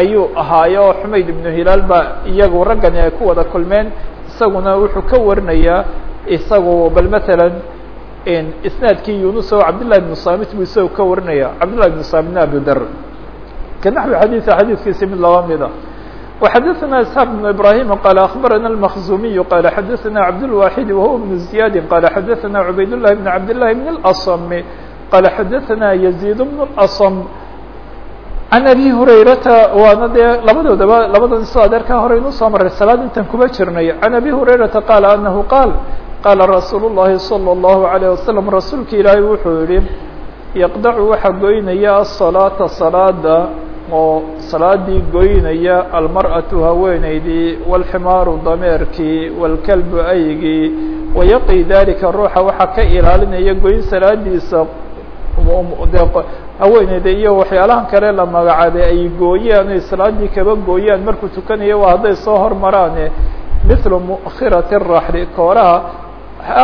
ayuu ahaayo oo xumayd ibn hilaal baa iyagu raggani ay ku wada kulmeen isaguna wuxuu ka warinayaa isagu bal mثalا isnaadkii yunus oo cabdالlahi bn samit buu isagu ka warinaya cabdالlahi bn samitna abu der kanaxwi xadiiثa xadiidkiisi mid laba mida وxadaثna isحاq بن ibrahim qال aخbarana الmkزumiy qال xadaثna cabdالواxid wahuwa بن زiyadi qال xadaثna cubayd لlahi بn cabd لlahi بn الأصm qال xadaثna يزيد بن الأصm can abi hurayrata waana dee labadoodaba labadan soo adeerkaa hore inuu soo maray salaad intan kuma jirnay can abi hurayrata qaala anahu qaal qaala rasuul الlahi salى الlahu عalيه wasalam rasuulka ilaahay wuxuu yihi yaqdacu waxaa goynaya aلصalaata salaada oo salaadii goynaya almarأaةu haweeneydii wاlximaaru dameerkii wاlkalbu aygii wayaqi dalika ruuxa waxaa ka ilaalinaya goyn salaadiisa de haweeneyda iyo waxyaalahan kale la magacaabay ay gooyaan ay salaadii kaba gooyaan markuu tukanayo waa hadday soo hormaraane mithlu mukhirati الraxli kooraha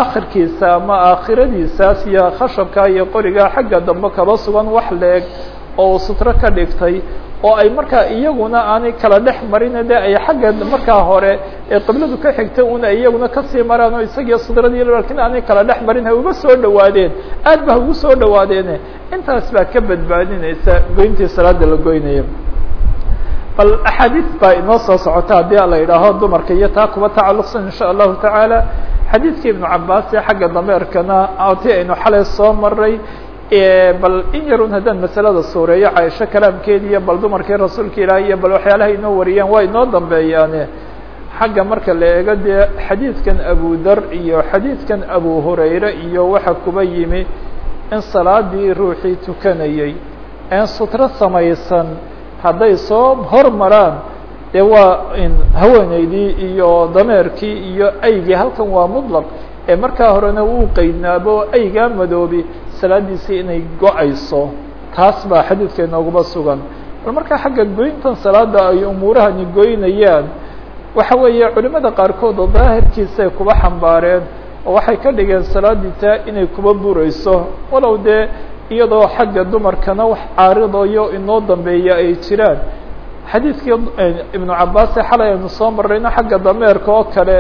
akhirkiisa ama aakhiradiisaas iyo khashabka iyo qoriga xagga dambe kaba sugan wax leeg oo sutro ka dhigtay oo ay markaa iyaguna aanay kala dhex marin de ay xagga markaa hore ee qibladu ka xigtay una iyaguna ka sii maraan oo isagiyo sudradii laakiin aanay kala dhex marin uga soo dhawaadeen aad ba ugu soo dhawaadeene. Intaas baa ka badbaadinaysa goyntii salaada la goynaya. Bal axaadiis baa inoo soo socota haddii la yidhaaho dumarka iyo taa kuba tacalluqsan insha allahu tacaala. Xadiidkii ibnu cabaas ee xagga dameerkana ati aynu xalay soo maray bal in yarun haddaan masalada suureeyo caaisho kalaamkeedi iyo bal dumarkii rasuulka ilaahi iyo bal waxyaalaha inoo wariyaan waa inoo dambeeyaane. Xagga marka la eego dee xadiidkan abu dar iyo xadiidkan abu hurayre iyo waxa kuba yimi in salaadii ruuxii tukanayey een sutro samaysan hadday soo hormaraan dee waa haweeneydii iyo dameerkii iyo aygii halkan waa mطlq ee markaa horena uu qeydnaabo aygaa madoobi salaadiisii inay go'ayso. Taas baa xadiidka inooguma sugan. Bal markaa xagga goyntan salaada ay umuurahani goynayaan waxa weeye culimada qaarkood oo daahirkiisaay kuba xambaareen oo waxay ka dhigeen salaadii taa inay kuba burayso. Walow dee iyadoo xagga dumarkana wax caaridayo inoo dambeeya ay jiraan. Xadiidkii ibnu cabaase xalay aynu soo marrayno xagga dameerka oo kale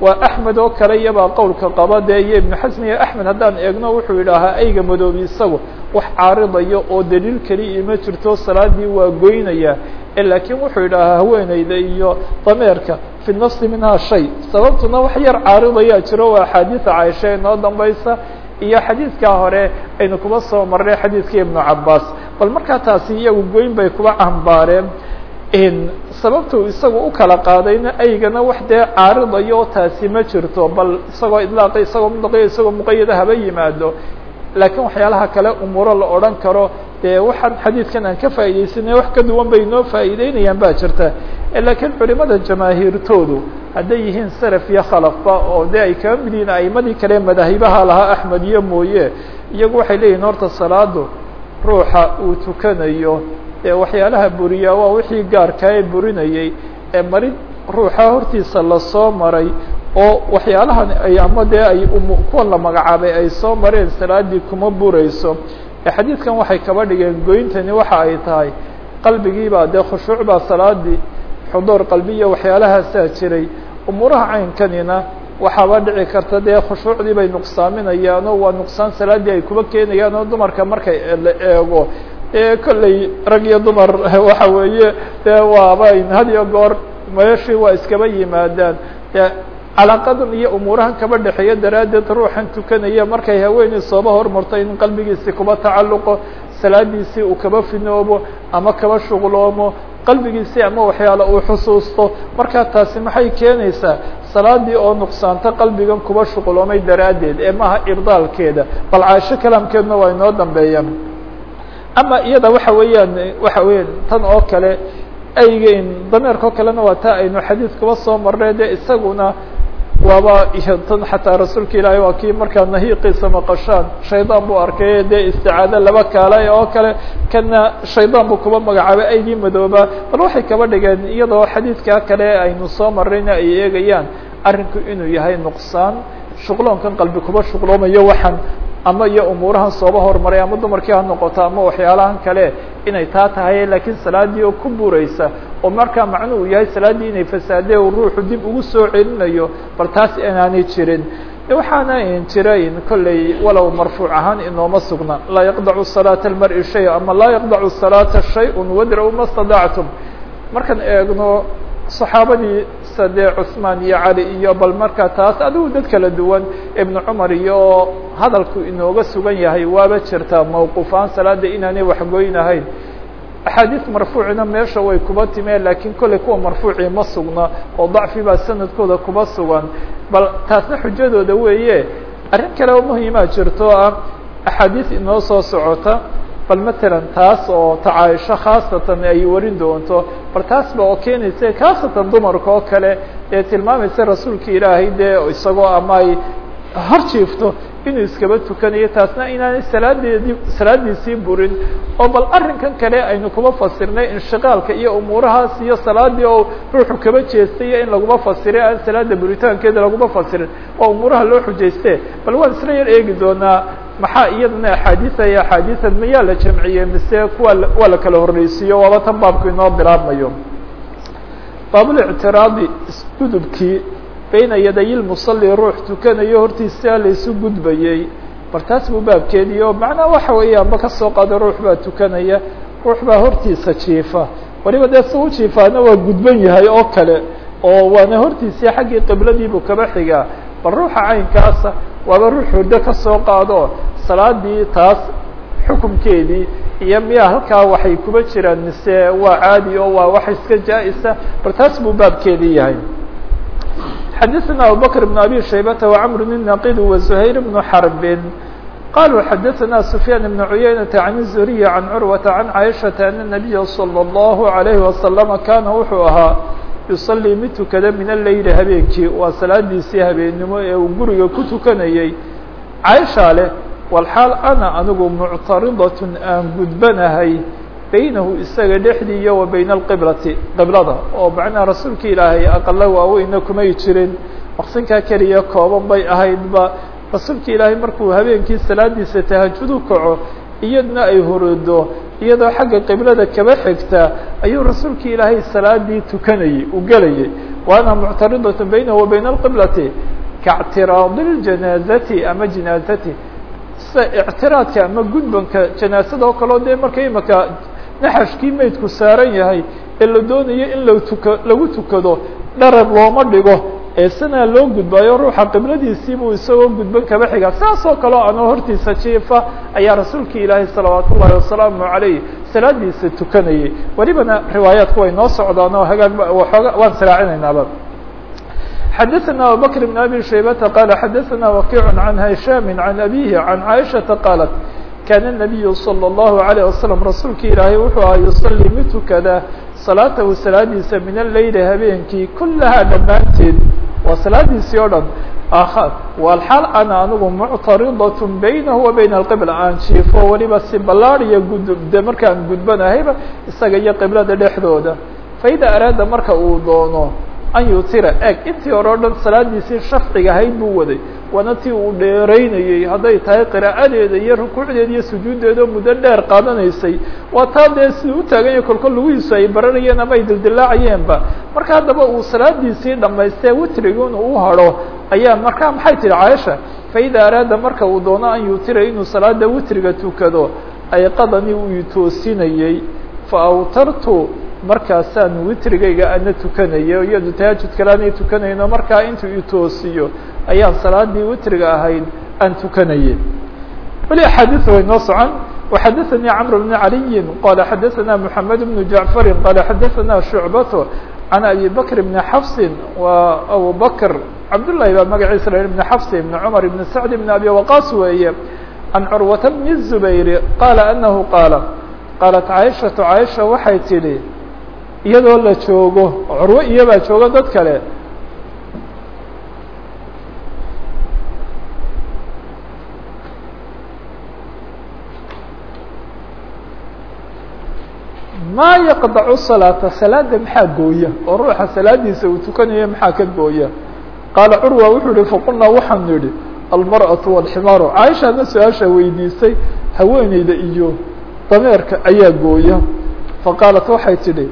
waa axmed oo kale iyabaa qowlka qaba dee iyo ibnu xasm iyo axmed haddaan eegno wuxuu yidhaahaa ayga madoobi isagu wax caaridayo oo daliil keliya ima jirto salaadii waa goynaya. Laakiin wuxuu yidhaahaa haweeneyda iyo dameerka fi nafsi minhaa shay. Sababtuna wax yar caaridayaa jiro waa axaadiida caaisha inoo dambaysa iyo xadiidkaa hore aynu kuba soo marnay xadiidkii ibnu cabaas bal markaa taasi iyagu goyn bay kuba cambaareen sababtu isagu u kala qaadayna aygana wax dee caaridayo taasi ma jirto bal isagoo idlaaqi isagoo mudlaqiyo isagoo muqayada haba yimaado. Laakiin waxyaalaha kale umuuro la odhan karo dee waxaan xadiidkan aan ka faa'iidaysanay wax ka duwan bay inoo faa'iideynayaan baa jirta. Laakiin culimada jamaahiirtoodu hadday yihiin salaf iyo khalafba oo dee ay kaba mid yihiin aimadii kale madaahibaha lahaa axmed iyo mooye iyagu waxay leeyihiin horta salaadu ruuxa uu tukanayo ee waxyaalaha buriyaa waa wixii gaarkaa ee burinayey ee marid ruuxa hortiisa la soo maray oo waxyaalahan ay ama dee ay kuwa la magacaabay ay soo mareen salaadii kuma burayso. Xadiidkan waxay kaba dhigeen goyntani waxa ay tahay qalbigiibaa dee khushuuc baa salaadii xuduur qalbiya waxyaalahaasaa jiray. Umuuraha caynkanina waxaaba dhici karta dee khushuucdii bay nuqsaaminayaan oo waa nuqsaan salaadii ay kuba keenayaan oo dumarka markay la eego kolley rag iyo dumar waxa weeye dee waaba had iyo goor meeshii waa iskaba yimaadaan. Calaaqadan iyo umuurahan kaba dhexeeya daraaddeed ruuxan tukanaya markay haweeney sooba hormarto in qalbigiisi kuba tacalluqo salaadiisii uu kaba finoobo ama kaba shuqloomo qalbigiisii ama waxyaala uu xusuusto. Markaa taasi maxay keenaysaa? Salaadii oo nuqsaanta qalbigan kuba shuqloomay daraaddeed ee maaha ibdaalkeeda bal caasho kalaamkeedna waa inoo dambeeya ama iyada waxa weeyaan waxa weya tan oo kale aygen dameerka oo kalena waa taa aynu xadiid kuba soo marnay de isaguna waaba tan xataa rasuulka ilaahay waa kii markaa nahiiqiisa maqashaan shaydaan buu arkay dee isticaado laba kaalay oo kale kana shaydaan buu kuba magacaabay aygii madooba. Bal waxay kaba dhigeen iyadoo xadiidkaa kale aynu soo marrayna ay eegayaan arrinku inuu yahay nuqsaan shuqloonkan qalbi kuba shuqloomayo waxaan ama iyo umuurahan sooba horumaray ama dumarkii ha noqoto ama waxyaalahan kale inay taa tahay laakiin salaadii oo ku buraysa oo markaa macnuhu yahay salaaddii inay fasaade o ruuxu dib ugu soo celinayo bal taas inaanay jirin. Waxaana jirayn kolley walow marfuuc ahaan inooma sugna. Laa yaqdacu salaata almar-i shay ama laa yaqdacu salaata shay-un wadra-u ma stadactum markaan eegno saxaabadii sade cusmaan iyo cali iyo bal markaa taas adigu dad kala duwan ibnu cumar iyo hadalku inooga sugan yahay waaba jirtaa mawquufaan salaada inaanay waxgoynahayn axaadiis marfuucina meesha way kuba timeen laakiin kolley kuwa marfuucii ma sugna oo dacfi baa sanadkooda kuba sugan. Bal taasna xujadooda weeye arrin kale oo muhimaa jirto ah axaadiis inoo soo socota bal matalan taas oo tacaaisho khaasatan ay warin doonto. Bal taas ba oo keenaysa khaasatan dumarka oo kale ee tilmaamaysa rasuulka ilaahay dee isagoo ama ay inuu iskaba tukanayo taasna inaanay salaadeedii salaadiisii burin. Oo bal arrinkan kale aynu kuma fasirnay inshiqaalka iyo umuurahaas iyo salaadii oo ruuxu kaba jeestay in laguma fasiray aan salaada buritaankeeda laguma fasirin. Oo umuuraha loo xujayste bal waan isla yar eegi doonaa maxaa iyadana axaadiisa iyo axaadiisan mayaa la jamciyey mise kuwa waa la kala horreysiiyo waaba tan baabku inoo bilaabmayo baabulictiraadi isgudubkii bayna yaday lmusali ruux tukanayo hortiisa laysu gudbayey. Bal taas buu baabkeedii oo macnaa waxa weeye amba ka soo qaada ruux baa tukanaya ruux baa hortiisa jiifa. Waliba dee si jiifaana waa gudban yahay oo kale oo waana hortiisii xaggii qibladiibuu kaba xigaa bal ruuxa caynkaasa waaba ruux hurdo ka soo qaado salaadii taas xukumkeedii iyo miyaa halkaa waxay kuba jiraan mise waa caadi oo waa wax iska jaa-isa. Bal taas buu baabkeedii yahay xadثna abubكر بن abي شhaybة وcمr النaqid وزhayr بن xرb qaluu xadaثna سfyaan بn cuyaynaةa عan الزuriي عan curwaةa عan caiشhaةa أن النabiya slى الlaهu عalayه وasلم kana wuxuu ahaa yuصلii mid tukada min aleyli habeenkii waa salaadiisii habeennimo ee uu guriga ku tukanayey caaisha leh walxaal ana anigu muctaridaة aan gudbanahay baynahu isaga dhexdiiyo wa bayna alqiblati qiblada oo macnaha rasuulka ilaahay aqala waaweyna kumay jirin. Maqsinkaa keliya kooban bay ahayd ba. Rasuulkii ilaahay markuu habeenkii salaadiisa tahajud u kaco iyadna ay horoodo iyadoo xagga qiblada kaba xigta ayuu rasuulkii ilaahay salaadii tukanayey u gelayay. Waana muctaridatu baynahu wa bayna alqiblati kactiraadi اljanaazati ama jinaazati. Ictiraadka ama gudbanka janaasada oo kaleo dee marka imaka naxashkii meydku saaran yahay ee la doonayo in la tuka lagu tukado dharar looma dhigo ee sanaa loo gudbaayo ruuxa qibladiisiibuu isagoo gudban kaba xiga saas oo kaleo anoo hortiisa jiifa ayaa rasuulka ilaahay salawaat ullahi wasalaamu عalayh salaadiisa tukanayay welibana riwaayaatku way noo socdaan oo hagaag waxooga waan saraacinaynaba xadaثna abubakr بn abi shaybata qala xadaثna wakiع عan hisham عan abihi عan caiشhaةa qaalat kana الnabiyu slى الlahu عalيه waslم rasuulka ilaahay wuxuu aha yuصلii mid tukada salaatahu salaadiisa min aleyli habeenkii kulahaa dhammaanteed waa salaadiisii o dhan walxaal ana anigu muctaridaة baynahu wa bayna اlqibla aan jiifo weliba si ballaadiya gudde markaan gudbanahayba isaga iyo qiblada dhexdooda faida araada marka uu doono an yutira eg intii hore o dhan salaadiisii shafciga ahayd buu waday waana tii uu dheeraynayey hadday tahay qiraa'adeeda iyo rukuucdeeda iyo sujuuddeeda muddo dheer qaadanaysay. Waa taa dee siduu u taaganya kolkol lugihiisu ay baranayeen ama ay dildilaacayeenba marka haddaba uu salaadiisii dhamaystee witrigun uu hadho ayaa markaa maxay tihi caaisha faida araada marka uu doono an yutira inuu salaada witriga tukado ayqadanii uu itoosinayey fa awtartu markaasaan witrigayga ana tukanaya iyadu tahajud kale aanay tukanayno markaa intuu itoosiyo ayaan salaadii witriga ahayd aan tukanayay weli axaadiث way noo socon وxadaثnي cمر بن عaliyi qala xadaثna محamed بن jaعفari qala xadaثna شhuعbaة عan abi bكr بن xفصi wa abu bكr cabdالlahi baa magaciisa la بن xفص بن cmر بن سعد بن abi وaqاص weeye عan curwaة بن الزbayr qala أnahu qaala qaalat caiشhaةu caiشha waxay tidhi iyadoo la joogo curwo iyabaa joogo dad kale maa yaqdacu salaata salaada maxaa gooya oo ruuxa salaadiisa uu tukanayo maxaa ka gooya qaala curwa wuxuu yihi faqulnaa waxaan nidhi almarأaةu wاlximaaru caaishaana su-aasha weydiisay haweeneyda iyo dameerka ayaa gooya faqaalat waxay tidhi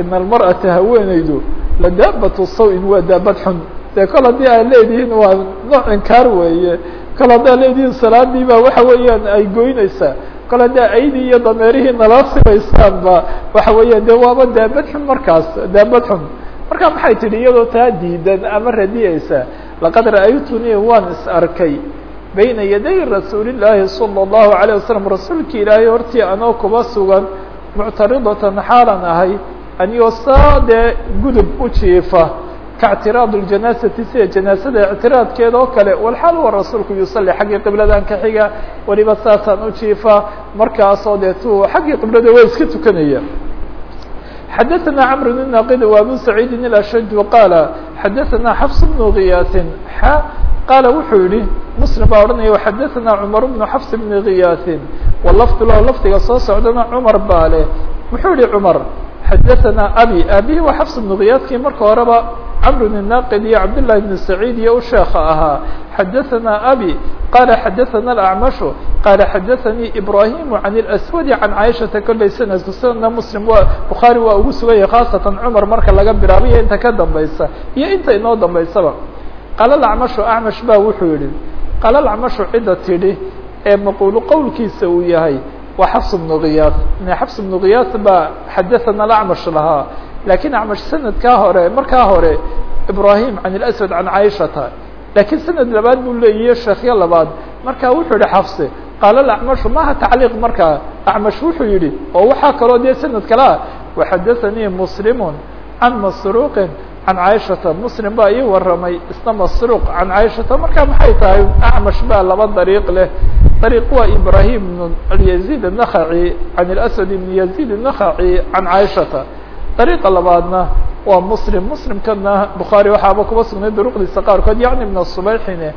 ina almarأata haweenaydu la daabat saw-in waa daabad xun dee kol haddii aad leedihiin waa nooc inkaar weeye kol haddaad leedihiin salaadii baa waxa weeyaan ay goynaysaa kol haddaa aydii iyo dameerihii nala sibaysaanba waxa weeyaan dee waaba daabad xun markaas daabad xun marka maxay tidhi iyadoo taa diidan ama radiyeysa laqad ra'aytunii waan is arkay bayna yaday rasuulillaahi sala allahu alayه wasalam rasuulkii ilaahay hortii anoo kuba sugan muctaridatan xaalan ahay anigoo saa dee gudub u jiifa kaاctiraad اljanaasati sida janaasada ictiraadkeeda oo kale walxaal wa rasuulku yusalli xaggii qibladan ka xiga weliba saasaan u jiifa markaasoo dee tu xaggii qiblada waa iska tukanaya xadaثna cmr بن naqid و abu saciidi الأshج qaala xadaثna xfs بن kiyaasin x qaala wuxuu yihi mslim baa odhanaya xadaثna cmar بن xfs بn kiyaasin walafd lo lafdiga soo socdana cmar baa leh muxuu yihi cmar xadaثna abi abihi waa xfs بن kiyaaskii marka horeba cmr بن naqid iyo cabdالlahi بn saciid iyo u sheeka ahaa xadaثna abi qala xadaثna الأcmaشh qala xadaثanii ibrahim عan الأswadi can caiشhaةa kolley sanadku sanadna mslim waa bukhaari waa ugu suganya khaasatan cmar marka laga bilaabayo inta ka dambaysa iyo inta inoo dambaysaba qaala acmashu acmash ba wuxuu yihi qaala acmashu cidda tidhi ee maquulu qowlkiisa uu yahay waa xafs bnu kiyaas xafs bnu kiyaas baa xadaثana acmash lahaa lakiin acmash sanadkaa hore markaa hore ibrahim can اlأswad can caiشhata lakiin sanad labaad buu leeyihiy sheekyo labaad marka wuxuu yihi xafse qaala acmashu maha tacliiq markaa acmash wuxuu yihi oo waxaa kaloo dee sanad kale ah waxadaثanii muslim can masruuqi can caaishata muslim baa ii waramay isna masruuq can caaishata marka maxay tahay acmash baa laba dariiq leh dariiq waa ibrahim bn yazid الnakhaci can اlaswad ibn yazid الnakhaci can caaishata dariiqa labaadna waa muslim muslimkana bukhaari waxaaba kuba sugnay duruqdiisa qaarkood yacni ibna subayxine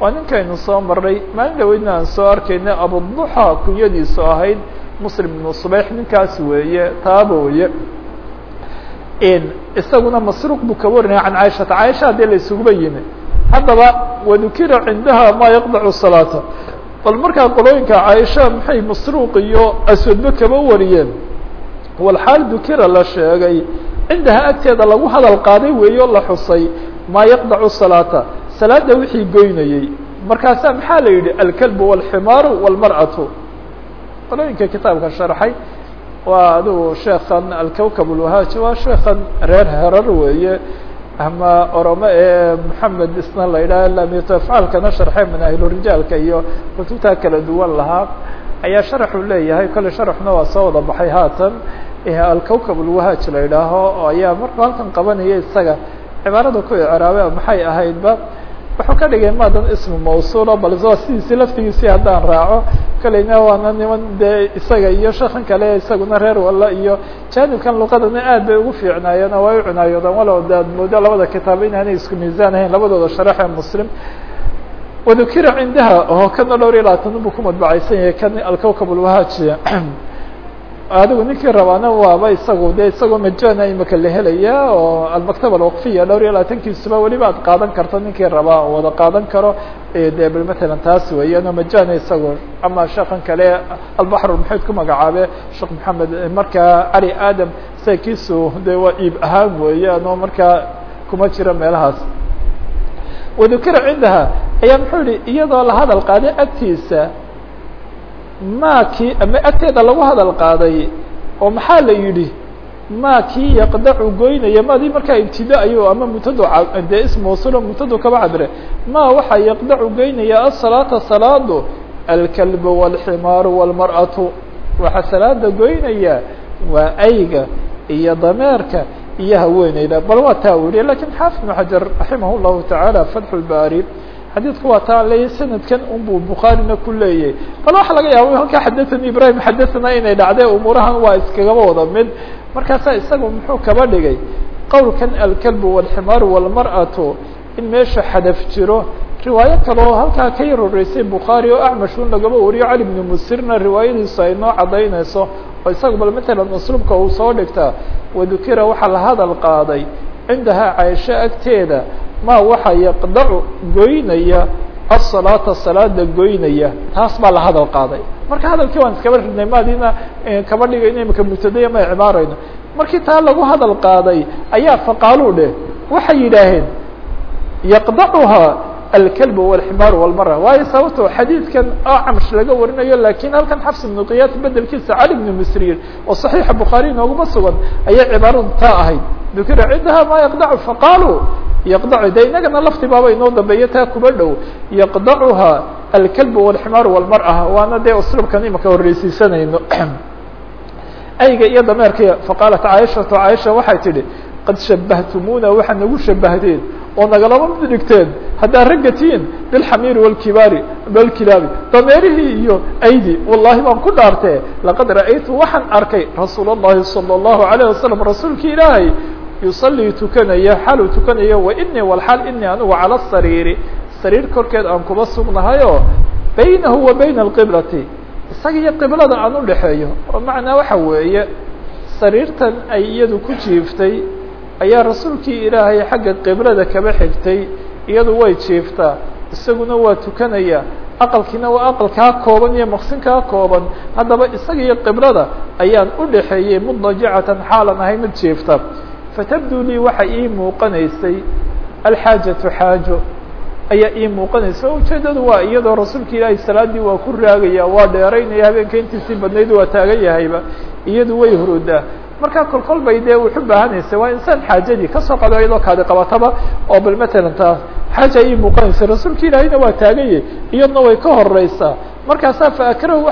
waa ninkaynu soo maray maalin dhaweydna aan soo arkayna abuduxa kunyadiisu ahayd muslim ibnu subayx ninkaas weeye taaba weye isaguna masruuq buu ka warinaya can caaishata caaisha haddii la isuguba yimi haddaba wadukira cindaha maa yaqdacu salaata. Bal markaa qolooyinka caaisha maxay masruuq iyo aswadba kaba wariyeen? Walxaal dukira la sheegay cindaha agteeda lagu hadal qaaday weeyo la xusay maa yaqdacu salaata. Salaada wixii goynayey markaasaa maxaa la yidhi? Alkalbu walximaaru walmar'atu qolooyinka kitaabka sharxay waa adigu sheekan alkawkab ulwahaaji waa sheekan reer herar weeye. Ama orome ee moxamed isna la yidhaha lamito afcaalkana sharxe manaahilurijaalka iyo kutubtaa kala duwan lahaa. Ayaa sharaxu leeyahay kolley sharaxna waa soo wada baxay haatan. Alkawkab ulwahaaj la yidhaaho ayaa markuu halkan qabanaya isaga. Cibaarada ku icraabe maxay ahaydba wuxuu ka dhigay maadan ismu mawsuulo bal waa sidiisi laftigiisii haddaan raaco kolleyna waana niman dee isaga iyo sheekan kale isaguna reer walla iyo jaanibkan luqadana aad bay ugu fiicnaayeen oo way u cunaayoodaan. Walow de ad moodo labada kitaab inaanay isku miisaan ahayn labadooda sharaxe muslim. Wadukira cindaha oo kana dhowr iyo labaatan buu ku madbacaysan yahay kan alkawkab ulwahaaji adigu ninkii rabaana waaba isagu de isagoo majana imaka la helaya oo almaktaba alwaqfiya dhowr iyo labaatankiisuba weliba ad qaadan karto ninkii rabaa wada qaadan karo. De bal matalan taas weeyaan oo majana isagu ama sheekan kale albaxr maxayd ku magacaabe sheekh maxamed markaa cali aadam sakiisu de waa iib ahaan weeyaan oo markaa kuma jiro meelahaas. Wadukira cindaha ayaa muxuu yihi iyadoo la hadal qaaday agtiisa maakii ama agteeda lagu hadal qaaday oo maxaa la yidhi maakii yaqdacu goynaya maadii markaa ibtidaayo ama mutado dee ism mawsulo mutado kaba cabire ma waxaa yaqdacu goynaya asalaata salaadu alkalb walximaaru walmar'atu waxaa salaada goynaya waa ayga iyo dameerka iyo haweeneyda bal waa taa u xaafid ibn xajar raximah tacaala fatxu lbaari xadiidku waa taa leeyahy sanadkan unbuu bukhaarina ku leeyahy bal waxa laga yaaba halkaa xadathani ibrahim xadathana inay dhacday umuurahan waa iskagaba wada mid. Markaasaa isaga muxuu kaba dhigay qowlkan alkalbu walximaaru walmar'atu in meesha xadaf jiro. Riwaayo kale oo halkaa ka yar horeysay bukhaari oo acmashun lagaba wariyo cali bnu musirna riwaayadiisu ay noo cadaynayso oo isaga bal matalan usluubka uu soo dhigtaa wadukira waxaa la hadal qaaday cindahaa caaisho agteeda ma waxa yaqdacu goynaya asalaata salaada goynaya. Taas baa la hadal qaaday. Marka hadalkii waan iskaba ridnay maadina kaba dhigayno imika mubtadaya ma cibaarayno markii taa lagu hadal qaaday ayaa faqaaluu dheh waxay yidhaaheen yaqdacuhaa alkalb walximaar walmara waayo sababto xadiidkan acmash laga warinayo laakiin halkan xafs ibnu qiyaas bedelkiisa cali bnu misriir oo صaxiixa bukhaari inooguma sugan ayay cibaaradu taa ahayd. Dukira cindaha ma yaqdacu faqaaluu yaqdacu de inagana lafti baaba inoo dambeeya taa kuba dhow yaqdacuha alkalb walximaar walmara waana dee usluubkan imaka horreysiisanayno ayga iyo dameerka faqaalat caaishatu caaisha waxay tidhi qad shabahtumuna waxaa nagu shabahdeen oo nagalama mid dhigteen haddaa ragga tihiin bilxamiiri walkibaari walkilaabi dameerihii iyo aydi wallahi baan ku dhaartee laqad ra'aytu waxaan arkay rasuul اllahi salى اllahu alayه wasalam rasuulki ilaahay yusalii tukanaya xaaluu tukanaya wa inii walxaal inii anigu cala sariiri. Sariir korkeed aan kuba sugnahayoo baynahu wa bayna alqiblati. Isaga iyo qiblada aan udhaxeeyo oo macnaa waxa weeye sariirtan ay iyadu ku jiiftay ayaa rasuulkii ilaahay xagga qiblada kaba xigtay iyadu way jiiftaa. Isaguna waa tukanaya. Aqalkiina waa aqalkaa kooban iyo maqsinkaa kooban. Haddaba isaga iyo qiblada ayaan u dhaxeeyey mudajicatan xaalan ahay mid jiifta fatabduu lii waxa ii muuqanaysay alxaajatu xaajo ayaa ii muuqanaysa o ujeedadu waa iyadoo rasuulka ilaahay salaadii waa ku raagaya waa dheeraynaya habeenka intiisii badnayd waa taagan yahayba iyadu way hurudaa markaa kol kol bay dee wuxu baahanaysay waa insaan xaajadii ka soo qado iyadoo kaadi qabataba oo bal matalan taas xaaja ii muuqanaysa rasuulka ilaahayna waa taaganye iyadna way ka horeysaa markaasaa fa akrahu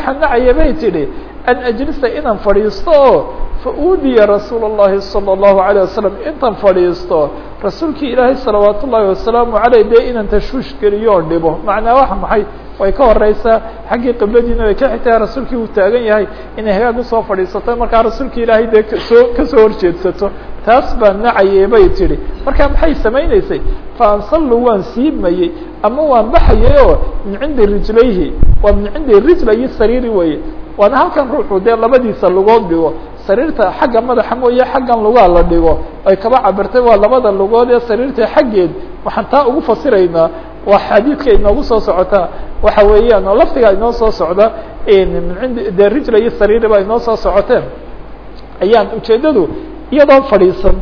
fauudiya rasuul الlahi salى الlahu عalيه wasalam intan fadhiisto rasuulkii ilaahay salawaat ullaahi wasalaamu aleyh dee inaan tashwiish geliyo oo dhibo macnaa waxa maxay way ka horeysaa xaggii qibladiina way ka xigtaa rasuulkii uu taagan yahay inay hagaag usoo fadhiisato markaa rasuulkii ilaahay dee kasoo kasoo horjeedsato taas baa nacaye bay tidhi markaa maxay samayneysay faansallu waan siimayey ama waan baxayay oo min cindi rijlayhi waa min cindi rijlayi sariiri weye waana halkan ruuxu dee labadiisa lugood dhigo sariirta xagga madaxa mooye xaggan lugaa la dhigo ay kaba cabirtay waa labada lugood ee sariirta xaggeed. Waxaan taa ugu fasiraynaa waa xadiidka inoogu soo socotaa waxa weeyaan oo laftigaa inoo soo socda min de rijla iyo sariiri inoo soo socoteen. Ayaan ujeeddadu iyadoon fadhiisan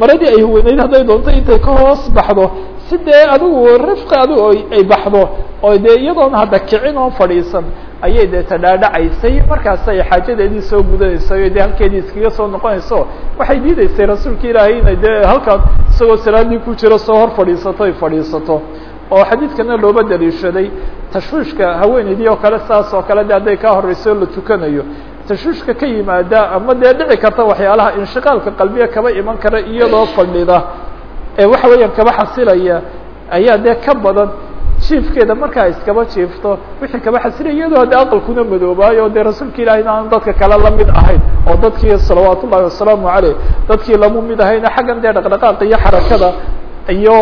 maradii ay huweyneyd hadday doonto intay ka hoos baxdo si dee adigu rifqi adigu ay baxdo oo dee iyadoona hadda kicin oon fadhiisan ayay dee tadhaadhacaysay markaasay xaajadeedii soo gudanaysay o dee halkeedii iskaga soo noqonayso waxay diideysay rasuulka ilaahay inay dee halkaan isagoo salaadii ku jiro soo hor fadhiisato ay fadhiisato. Oo xadiidkana looba daliishaday tashwiishka haweeneydii oo kale saas oo kale de hadday ka horeyso la tukanayo. Tashwiishka ka yimaada ama dee dhici karta waxyaalaha inshiqaalka qalbiga kaba iman kara iyadoo fadhida. Ee waxa weeyaan kaba xasilaya ayaa dee ka badan jiifkeeda markaa iskaba jiifto wixii kaba xasilaya iyadoo hadde aqalkuna madoobaayo dee rasuulka ilaahayna aan dadka kale la mid ahayn oo dadkii salawaat ullahi wasalaamu caleyh dadkii lamu mid ahayna xaggan dee dhaqdhaqaaqa iyo xarakada iyo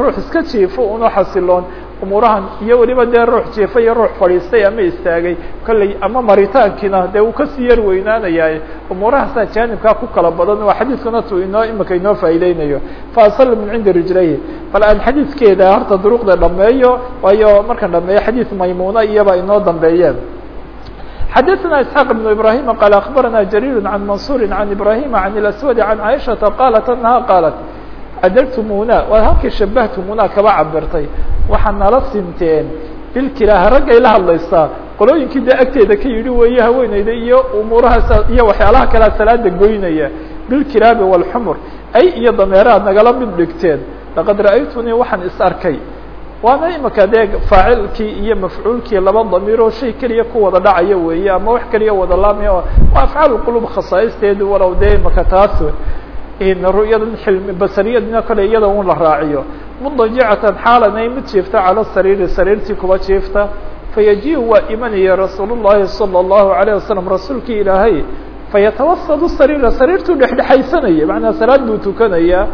ruux iska jiifo una xasiloon umuurahan iyo weliba dee ruux jiifa iyo ruux fadhiistay ama istaagay kolley ama maritaankiina dee uu kasii yar weynaanayaa umuurahaasaa jaanibkaa ku kala badan waa xadiidkuna tu inoo imika inoo faa'iideynayo faasal min cindi rijlayhi bal aan xadiidkeeda horta duruqda dhameeyo waayo markaan dhameeyo xadiid maymuna iyaba inoo dambeeyeen xdثna اسحاq بن ibrahim qال aخbarana jarيr عan mansur عan ibrahim عan الأswad عan caiشhaةa qalat anha qalat cadartumuna waad halkii shabahtumuna kaba cabirtay waxaa nala sinteen bilkilaaha raggay la hadlaysaa qolooyinkii dee agteeda ka yidhi weeye haweeneyda iyo umuurahaas iyo waxyaalaha kalea salaada goynaya bilkilaabi wاlxumr ay iyo dameeraad nagala mid dhigteen laqad ra'aytunii waxaan is arkay waana imika dee faacilkii iyo mafcuulkii laba damiiroo shay keliya ku wada dhacaya weeye ama wax keliya wada laamaya waa afcaal qulub khasaa'isteedu walow dee imika taas ru'yadan xilmi basariyadina kale iyada un la raaciyo mudajicatan xaalanay mid jiifta cala sariiri sariirtii kuba jiifta fayaji-u waa imanaya rasuul llahi salى اllahu alayه wasalam rasuulkii ilaahay fayatawasadu sariira sariirtuu dhexdhexaysanaya macnaa salaad buu tukanayaa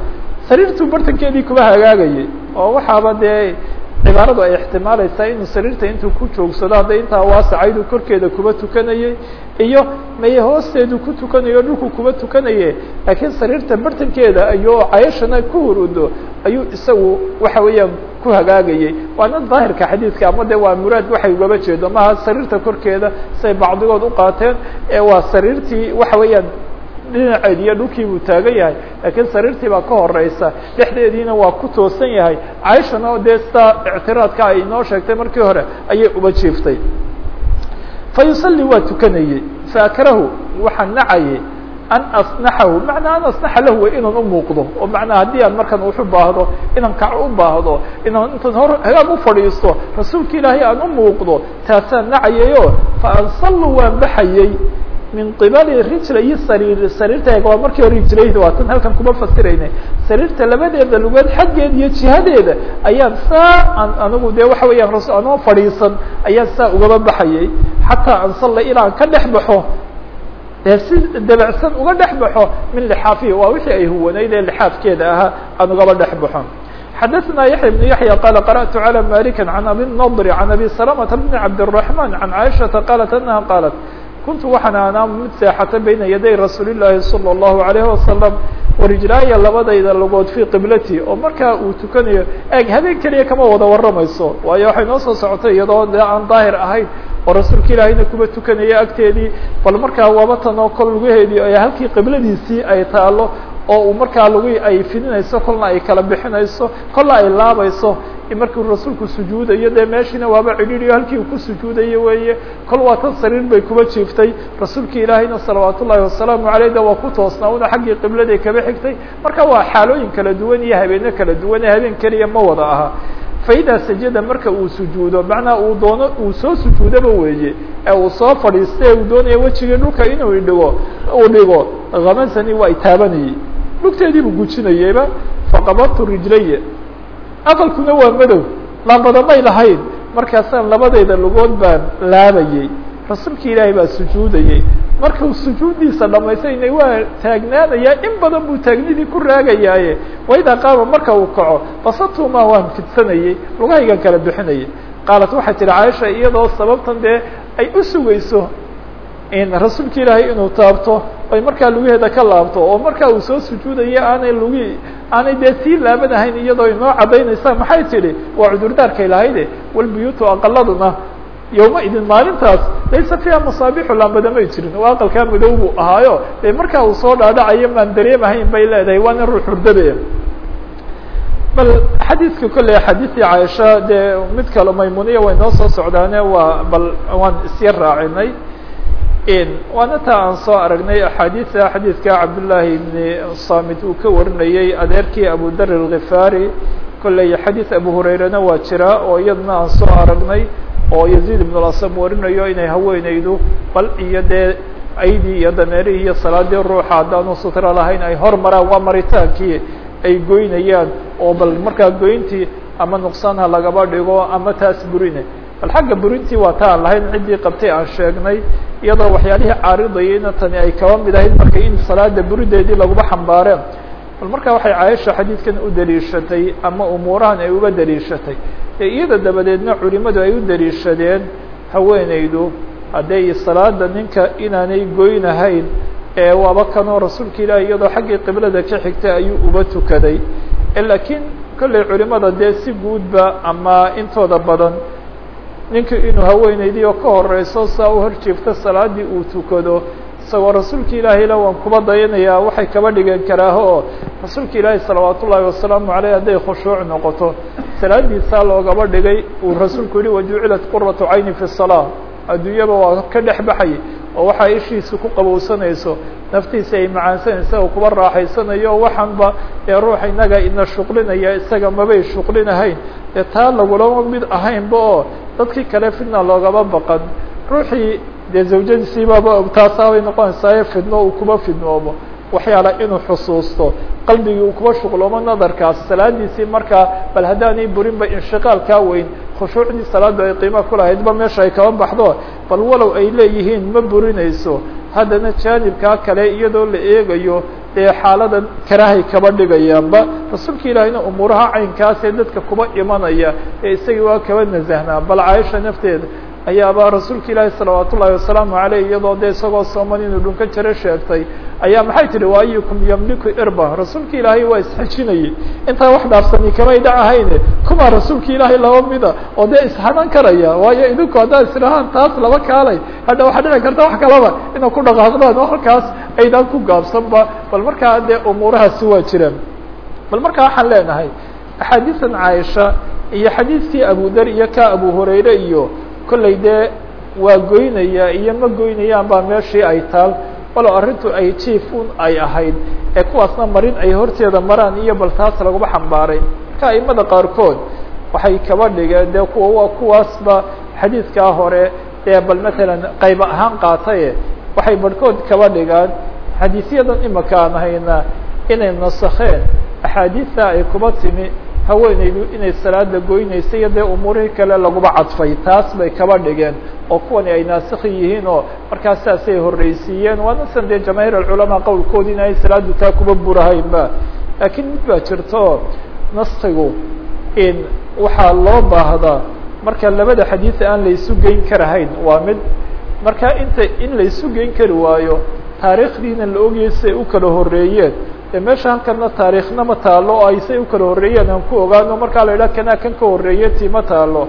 sariirtuu bartankeedii kuba hagaagayay oo waxaaba dee cibaaradu ay ixtimaalaysaa inuu sariirta intuu ku joogsado hadday intaa waasacaydu korkeeda kuba tukanayay iyo maye hoosteedu ku tukanayo dhulku kuba tukanaye laakiin sariirta bartankeeda ayuu cayashana ku hurudo ayuu isagu waxa weeyaan ku hagaagayay waana daahirka xadiidka ama de waa muraad waxay ugaba jeedo maha sariirta korkeeda say bacdigood u qaateen ee waa sariirtii waxa weeyaan dhinaceed iyo dhulkii buu taagan yahay laakiin sariirtii baa ka horeysa dhexdeediina waa ku toosan yahay. Caishana dee sitaa ictiraadka ay inoo sheegtay markii hore ayay uba jiiftay. Fa yusalli waa tukanayey faakrahu waxaa nacayay an asnaxahu. Macnaa an asnaxa lahu wa inaan umuuqdo oo macnaa haddii aan markan wax u baahdo inaan kac u baahdo inaan intaan hor hagaag u fadhiisto rasuulka ilaahay aan u muuqdo taasaan nacayayo fa ansallu waan baxayey min qibali rijlayi sariir sariirta waa markii hore rijlayda waa tan halkan kuma fasiraynay sariirta labadeeda lugood xaggeeda iyo jihadeeda ayaan saa an anigu dee waxa weeyaan ras anoo fadhiisan ayaan saa ugaba baxayay xataa ansalla ilaan ka dhex baxo dee si dabacsan uga dhex baxo min lixaafihi waa wixii ay huwanayd ee lixaafkeeda ahaa aan ugaba dhex baxo xadaثna yaحya بن yaحyى qال qarأtu عlى maliki عan abi النضr عan abi سلمة بn cabdالرحمن عan caiشhaةa qalat anaha qalat kuntu waxaan anaamu mid seexata bayna yaday rasuuli llaahi salى اllahu alayh wasalam warijlaaya labadayda logood fii qiblati oo markaa uu tukanayo eeg habeen keliya kama wada waramayso waayo waxay noo soo socotay iyadoo dee aan daahir ahayn oo rasuulka ilaahayna kuba tukanaya agteedii bal markaa waaba tan oo kol lugaheedii halkii qibladiisii ay taalo oo markaa lagu ay fidinayso kolna ay kala bixinayso kolna ay laabayso. Markuu rasuulku sujuudayo dee meeshiina waaba cidhiiriyo halkii uu ku sujuudayo weeye. Kol waa tan sariir bay kuba jiiftay. Rasuulka ilaahayna salawaat ullahi wasalaamu aleyh da waa ku toosnaa una xaggii qibladay kaba xigtay. Marka waa xaalooyin kala duwan iyo habeeno kala duwan ee habeen keliya ma wada aha. Faidaa sajada marka uu sujuudo macnaa uu doono uu soo sujuudaba weeye. Ee uu soo fadhiista ee uu doonayo wejigii dhulka inuu idhigo uu dhigo hamasani waa itaabanayey lugteedii buu gujinayeyba faqabadtu rijlaya aqalkuna waa madow. Laambada may lahayn. Markaasaan labadayda lugood baan laabayey rasuulki ilaahay baa sujuudayey markuu sujuuddiisa dhamaysayna waa taagnaanayaa in badan buu taagnidii ku raagayaaye. Waidaa qaama marka uu kaco basatuma waan fidsanayey lugahaygan kala bixinayay. Qaalat waxay tihi caaisha iyadoo sababtan dee ay u sugayso rasuulka ilaahay inuu taabto ay markaa lugaheeda ka laabto oo markaa uu soo sujuudaya aanay lugi aanay dee laabanahayn iyadoo inoo caddaynaysa maxay tidhi? Waa cudurdaarkay lahayde walbuyuutu aqaladuna yowma idin maalintaas laysa fiiha masaabixu laambada may jirin. Oo aqalkaa madow buu ahaayo. Dee markaa uu soo dhaadhacayo maan dareemahayn bay leedahay waana ruux hurdabaya bal xadiidka kolley xadiidii caaisha dee mid kale maymuniya way noo soo socdaane waa bal waan isyar raacinay waana taa aan soo aragnay axaadiida xadiidka cabdullaahi ibni samit uu ka warinayey adeerkii abu dar alkhifaari kolley xadiid abu hurayrena waa jira oo iyadana aan soo aragnay oo yaziid ibn lasam warinayo inay haweeneydu bal iyo dee aydii iyo dameerihii iyo salaadii ruuxa haddaanu sutra lahayn ay hor maraan waa maritaankii ay goynayaan oo bal markaa goyntii ama nuqsaanha lagaba dhigo ama taas burine bal xagga burintii waa ta aan lahayn ciddii qabtay aan sheegnay iyadoo waxyaalihii caaridayayna tani ay kaba mid ahayd marka in salaada burideedii laguma xambaareen. Bal marka waxay caaisha xadiidkan u daliishatay ama umuurahan ay uga daliishatay ee iyada dabadeedna culimadu ay u daliishadeen haweeneydu hadday salaada ninka inaanay goynahayn ee waaba kanoo rasuulka ilaahi iyadoo xaggii qiblada ka xigtay ayuu uba tukaday. Laakiin kolley culimada dee si guudba ama intooda badan ninka inuu haweeneydii oo ka horeyso saa u horjeefto salaadii uu tukado isagoo rasuulka ilaahayla waan kuba dayanayaa waxay kaba dhigeen karaaho. Oo rasuulka ilaahi salawaat ullaahi wasalaamu aleyh hadday khushuuc noqoto. Salaadiisaa loogaba dhigay uu rasuulku yihi wajucilat quratu cayni fi salaa adduunyaba waa ka dhex baxay oo waxaa ishiisa ku qabowsanayso. Naftiisa ay macaansanaysa oo kuba raaxaysanayo waxaanba ee ruuxa inaga ina shuqlinaya isaga mabay shuqlinahayn dee taa lagulama mid ahaynba oo dadkii kale fidna loogaba baqan ruuxii dee zawjadiisiibaba taasaabay noqonaysaa fidno uu kuba fidnoomo waxyaala inuu xusuusto qalbigii uu kuba shuqloomo nadarkaas. Salaadiisii markaa bal haddaanay burinba inshiqaalkaa weyn khushuucdii salaadu ay qiima kulahaydba meesha ay kaba baxdo. Bal walow ay leeyihiin ma burinayso haddana jaanibkaa kale iyadoo la eegayo dee xaaladan karaahay kaba dhigayaanba rasuulka ilaahiyna umuuraha caynkaasee dadka kuba imanaya ee isagii waa kaba nasahnaa. Bal caaisha nafteeda ayaaba rasuulka ilaahi salawaat ullaahi wasalaamu aleyh iyadoo de isagoo sooman inuu dhunka jaro sheegtay ayaa maxay tihi wa ayukum yamliku irba. Rasuulka ilaahay waa isxejinayey intaa wax dhaafsani kamay dhacahayne kuma rasuulka ilaahay laba mida oo dee ishadan karaya? Waayo idinku haddaad isdhahaan taas laba kaalay. Hadha waxaa dhici karta wax kalaba ina ku dhaqaaqdaan oo halkaas aydaan ku gaabsanba. Bal markaa dee umuurahaasi waa jiraan. Bal markaa waxaan leenahay axaadiisan caaisha iyo xadiidkii abu dar iyo ka abu hurayre iyo kollay dee waa goynaya iyo ma goynayaan baa meeshii ay taal. Walow arrintu ay jiefun ay ahayd ee kuwaasna marin ay horteeda maraan iyo bal taas laguma xambaaray. Marka aimada qaarkood waxay kaba dhigeen dee kuwa waa kuwaasba xadiidkaa hore dee bal matalan qayb ahaan qaataye waxay barhkood kaba dhigaan xadiisyadan imaka aan hayna inay nasakheen axaadiista ay kuba timi haweeneydu inay salaada goynaysa iyo dee umuurihii kale laguba cadfay taas bay kaba dhigeen oo kuwani ay naasikhi yihiin oo markaas saasay horreysiiyeen waana san dee jamaahiir alculamaa qowlkoodi in ay salaadu taa kuba burahaynba. Laakiin mid baa jirto naskigu in waxaa loo baahdaa. Marka labada xadiid aan laysu geyn karahayn waa mid marka inta in laysu geyn kari waayo taariikhdiina la ogayay siay u kala horreeyeen de meesha halkana taariikhna ma taalo ay say u kala horreeyeen aan ku ogaano markaa la idhaha kanaa kan ka horreeye tii ma taalo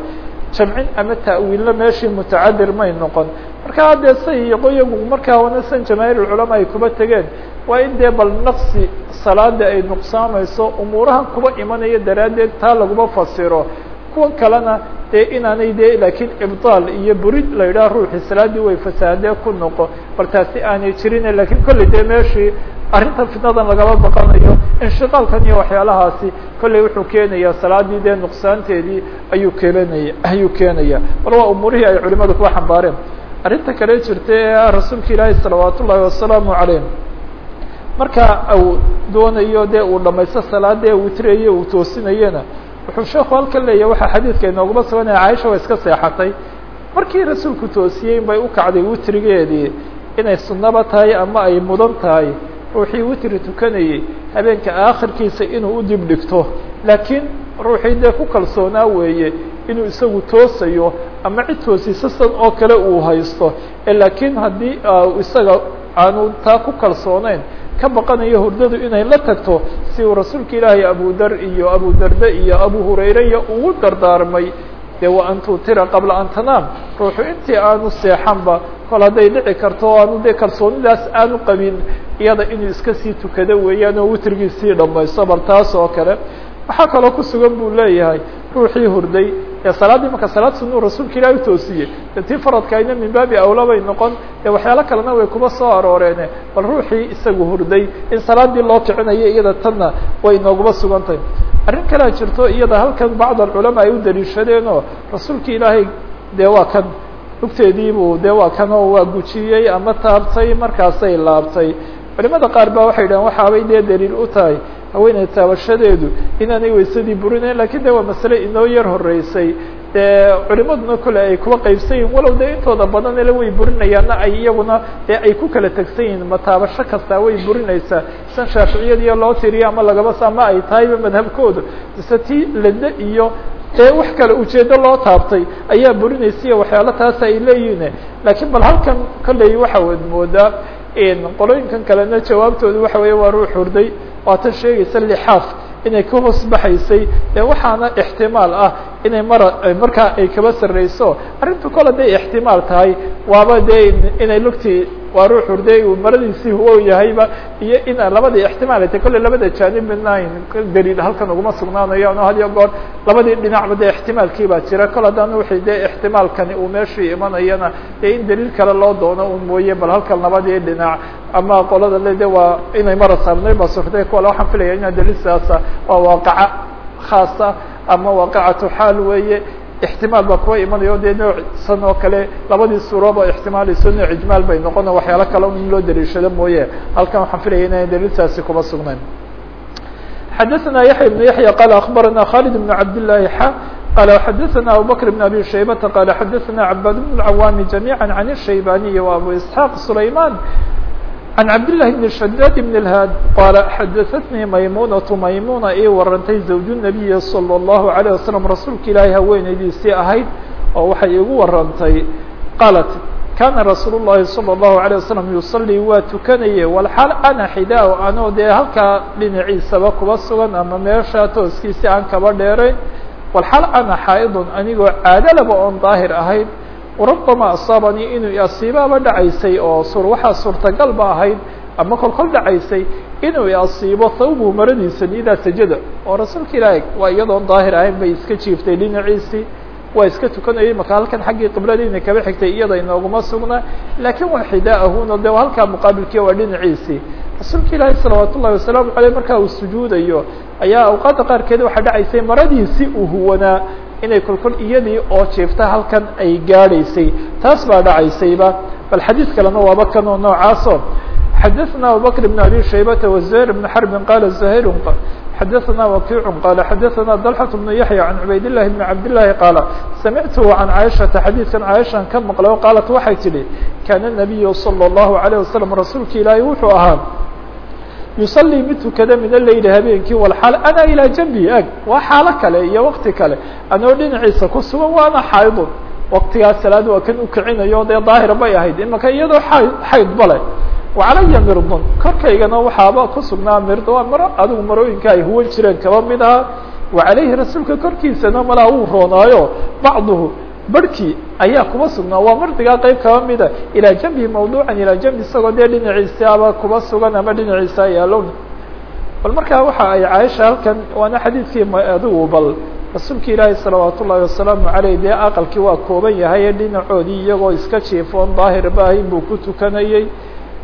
jamcin ama ta'wiilna meeshii mutacadir may noqon. Markaa dee say iyagu markaa wanasan jamaahiir ulculamaa ay kuba tegeen waa in dee bal naqsi salaada ay nuqsaamayso umuurahan kuba imanaya daraaddeed taa laguma fasiro kuwan kalena dee inaanay de laakiin ibطaal iyo burid la yidhaha ruuxii salaadii way fasaadee ku noqo. Bal taasi aanay jirin lakiin kolley dee meeshii arrintan fitnadan lagaba baqanayo. Inshiqaalkan iyo waxyaalahaasi kolley wuxuu keenaya salaadii dee nuqsaanteedii ayuu keenaya ayuu keenaya. Bal waa umuurihii ay culimadu kuwa xambaareen. Arrinta kale jirta ee rasuulka ilaahi salawaat ullaahi wasalaamu caleyh marka uu doonayo dee uu dhamaysto salaadee witrayo uu toosinayena wuxuu sheeku halkan leeyahy waxaa xadiidka inooguma suganaya caaisha waa iska seexatay. Markii rasuulku toosiyey bay u kacday witrigeedii inay sunnaba tahay ama ay mudan tahay. Ruuxii witri tukanayey habeenka aakhirkiisa inuu u dib dhigto. Laakiin ruuxii dee ku kalsoonaa weeye inuu isagu toosayo ama cid toosisa san oo kale uu haysto. Laakiin haddii isaga aanu taa ku kalsooneyn ka baqanayo hurdadu inay la tagto si uu rasuulka ilaahay abudar iyo abudarde iyo abu hurayre ugu dardaarmay. Dee wa an tuutira qabla an tanaam. Ruuxu intii aanu seexanba kol hadday dhici karto aanu dee kalsoonidaas aanu qabin iyada inuu iska sii tukado weeyaan oo witrigiisii dhamaysto bal taas oo kale. Waxaa kaloo ku sugan buu leeyahay ruuxii hurday ee salaaddii marka salaad sunuu rasuulka ilahi u toosiyey de tii faradkaayna min baabi awla bay noqon dee waxyaalo kalena way kuma soo arooreene bal ruuxii isagu hurday in salaaddii loo kicinayo iyada tanna way inooguma sugan tahay arrin kalea jirto iyada halkan bacd alculamaa ay u daliishadeen oo rasuulka ilaahay dee waa kan lugteediibuu dee waa kan oo waa gujiyey ama taabtay markaasay laabtay. Culimada qaar ba waxay dhahen waxaabay dee daliil u tahay haweeney taabashadeedu inaanay weysadii burinayn laakiin de waa masale inoo yar horeysay dee culimaduna kole ay kuwa qaybsan yihiin walow de intooda badan ele way burinayaanna ay iyaguna dee ay ku kala tegsan yihiin ma taabasho kastaa way burinaysaa san shaaficiyadiyo loo tiriyo ama lagabas ama ay tahayba madhabkooda mise ti lade iyo dee wax kale ujeedo loo taabtay ayaa burinaysiya waxyaalo taas ay leeyihiin lakiin bal halkan kolley waxa wad moodaa qolooyinkan kalena jawaabtooda waxa weeye waa ruux hurday waatan sheegaysa lixaaf inay ka hoos baxaysay. Dee waxaana ixtimaal ah inay mara markaa ay kaba sarreyso arrintu kole day ixtimaal tahay waaba dee inay lugtii waa ruux hurday uu maradiisii huwo yahayba iyo in labadii ixtimaal ay tahy kolle labada jaanib midna daliil halkan uguma sugnaanayo had iyo goor labadii dhinacba dee ixtimaalkii baa jira. Kol haddana wixii dee ixtimaalkani uu meeshii imanayana dee in daliil kale loo doono un mooye bal halkan labadii dhinac ama qolada le de waa inay mara saarnay ba surtay kole waxaan filaya inaa daliil sidaasa waa waaqaca khaasa ama waaqacatu xaal weeye ixtimaal baa kuwa imanayo dee nooc san oo kale labadii suuraba ixtimaalayso nooc ijmaal bay noqona waxyaalo kale in loo daliishado mooye halkan waxaan filaya inaan daliiltaasi kuma sugnayn xadaثna yaحya بن yaحya qala akbarana khalid بن cabd لlahi xa qala xadaثna abubakr بn abi shaybata qala xadaثna cabad بن الcawami جamيعا عan الshaybaniyi و abu isحاq sulayman عن cabd للhi بن شhdاد بن الhاd qال xadaثتnii maymunaة maymuna ii warantay زawج النabiyi slى الlaهu عalيه waسلم rasuulka ilaahay haweeneydiisii ahayd oo waxay igu warantay qaalat kana rasuul الlahi slى الlaهu عalيه waسلم yuصلii waa tukanayay walxaal ana xidaa anoo dee halkaa dhinaciisaba kuba sugan ama meesha tooskiisi aan kaba dheerayn walxaal ana xaaئd anigoo caadalaba oon daahir ahayd rabama asaabanii inuu asiibaaba dhacaysay oo sur waxaa suurtagal ba ahayd ama kolkol dhacaysay inuu asiibo thawbu maradiisan idaa sajada oo rasuulka ilaahay waa iyadoon daahir ahayn bay iska jiiftay dhinaciisii waa iska tukanayay marka halkan xaggii qibladiina kaba xigtay iyada inooguma sugna laakiin waa xidaa'ahuna de halkaa muqaabilkiia waa dhinaciisii rasuulka ilaahay salawaat ullahi wasalaamu aleyh markaa uu sujuudayo ayaa awqaadda qaarkeed waxaa dhacaysay maradiisii uu huwanaa inay kolkol iyadii oo jiefta halkan ay gaadhaysay taas baa dhacaysayba bal xadiid kalena waaba kanoo noocaaso xadaثna abubakr بn abi shaybata وزهير بن xرب qala زhيr xadaثna wakiع qala xadaثna dلحة بن yaحyى عan cubayd للhi بn cabd للahi qaala samictu عan caiشhaةa xadiidkan caiشhan ka maqlay o qaalat waxay tidhi kana النabiyu slى الlaهu عalيه waسلم rasuulka ilaahi wuxuu ahaa yusalii mid tukada min aleyli habeenkii walaal ana ilaa janbii ag waa xaalo kale iyo wakti kale. Anoo dhinaciisa ku sugan waana xaydun. Waktigaas salaad waa kan ukicinayo dee daahir bay ahayd. Imaka iyadoo xayd xayd wacalaya mirdun. Korkaygana waxaaba kusugnaa mird waa maro adigu marooyinka ay huwan jireen kaba mid aha wa rasuulka korkiisana malaa wuu roonaayo bacduhu barhkii ayaa kuba sugnaa waa mardigaa qeyb kaba mida. Ilaa jambi mawduucan ilaa jambi isagoo dee dhinaciisaaba kuba sugan ama dhinaciisa yaalon bal markaa waxa ay caaisha halkan waana xadiidkii adigu bal rasuulka ilaahi salawaat ullaahi wasalaamu caleyh dee aqalkii waa kooban yahay ee dhinacoodii iyagoo iska jiifoon daahir ba buu ku tukanayey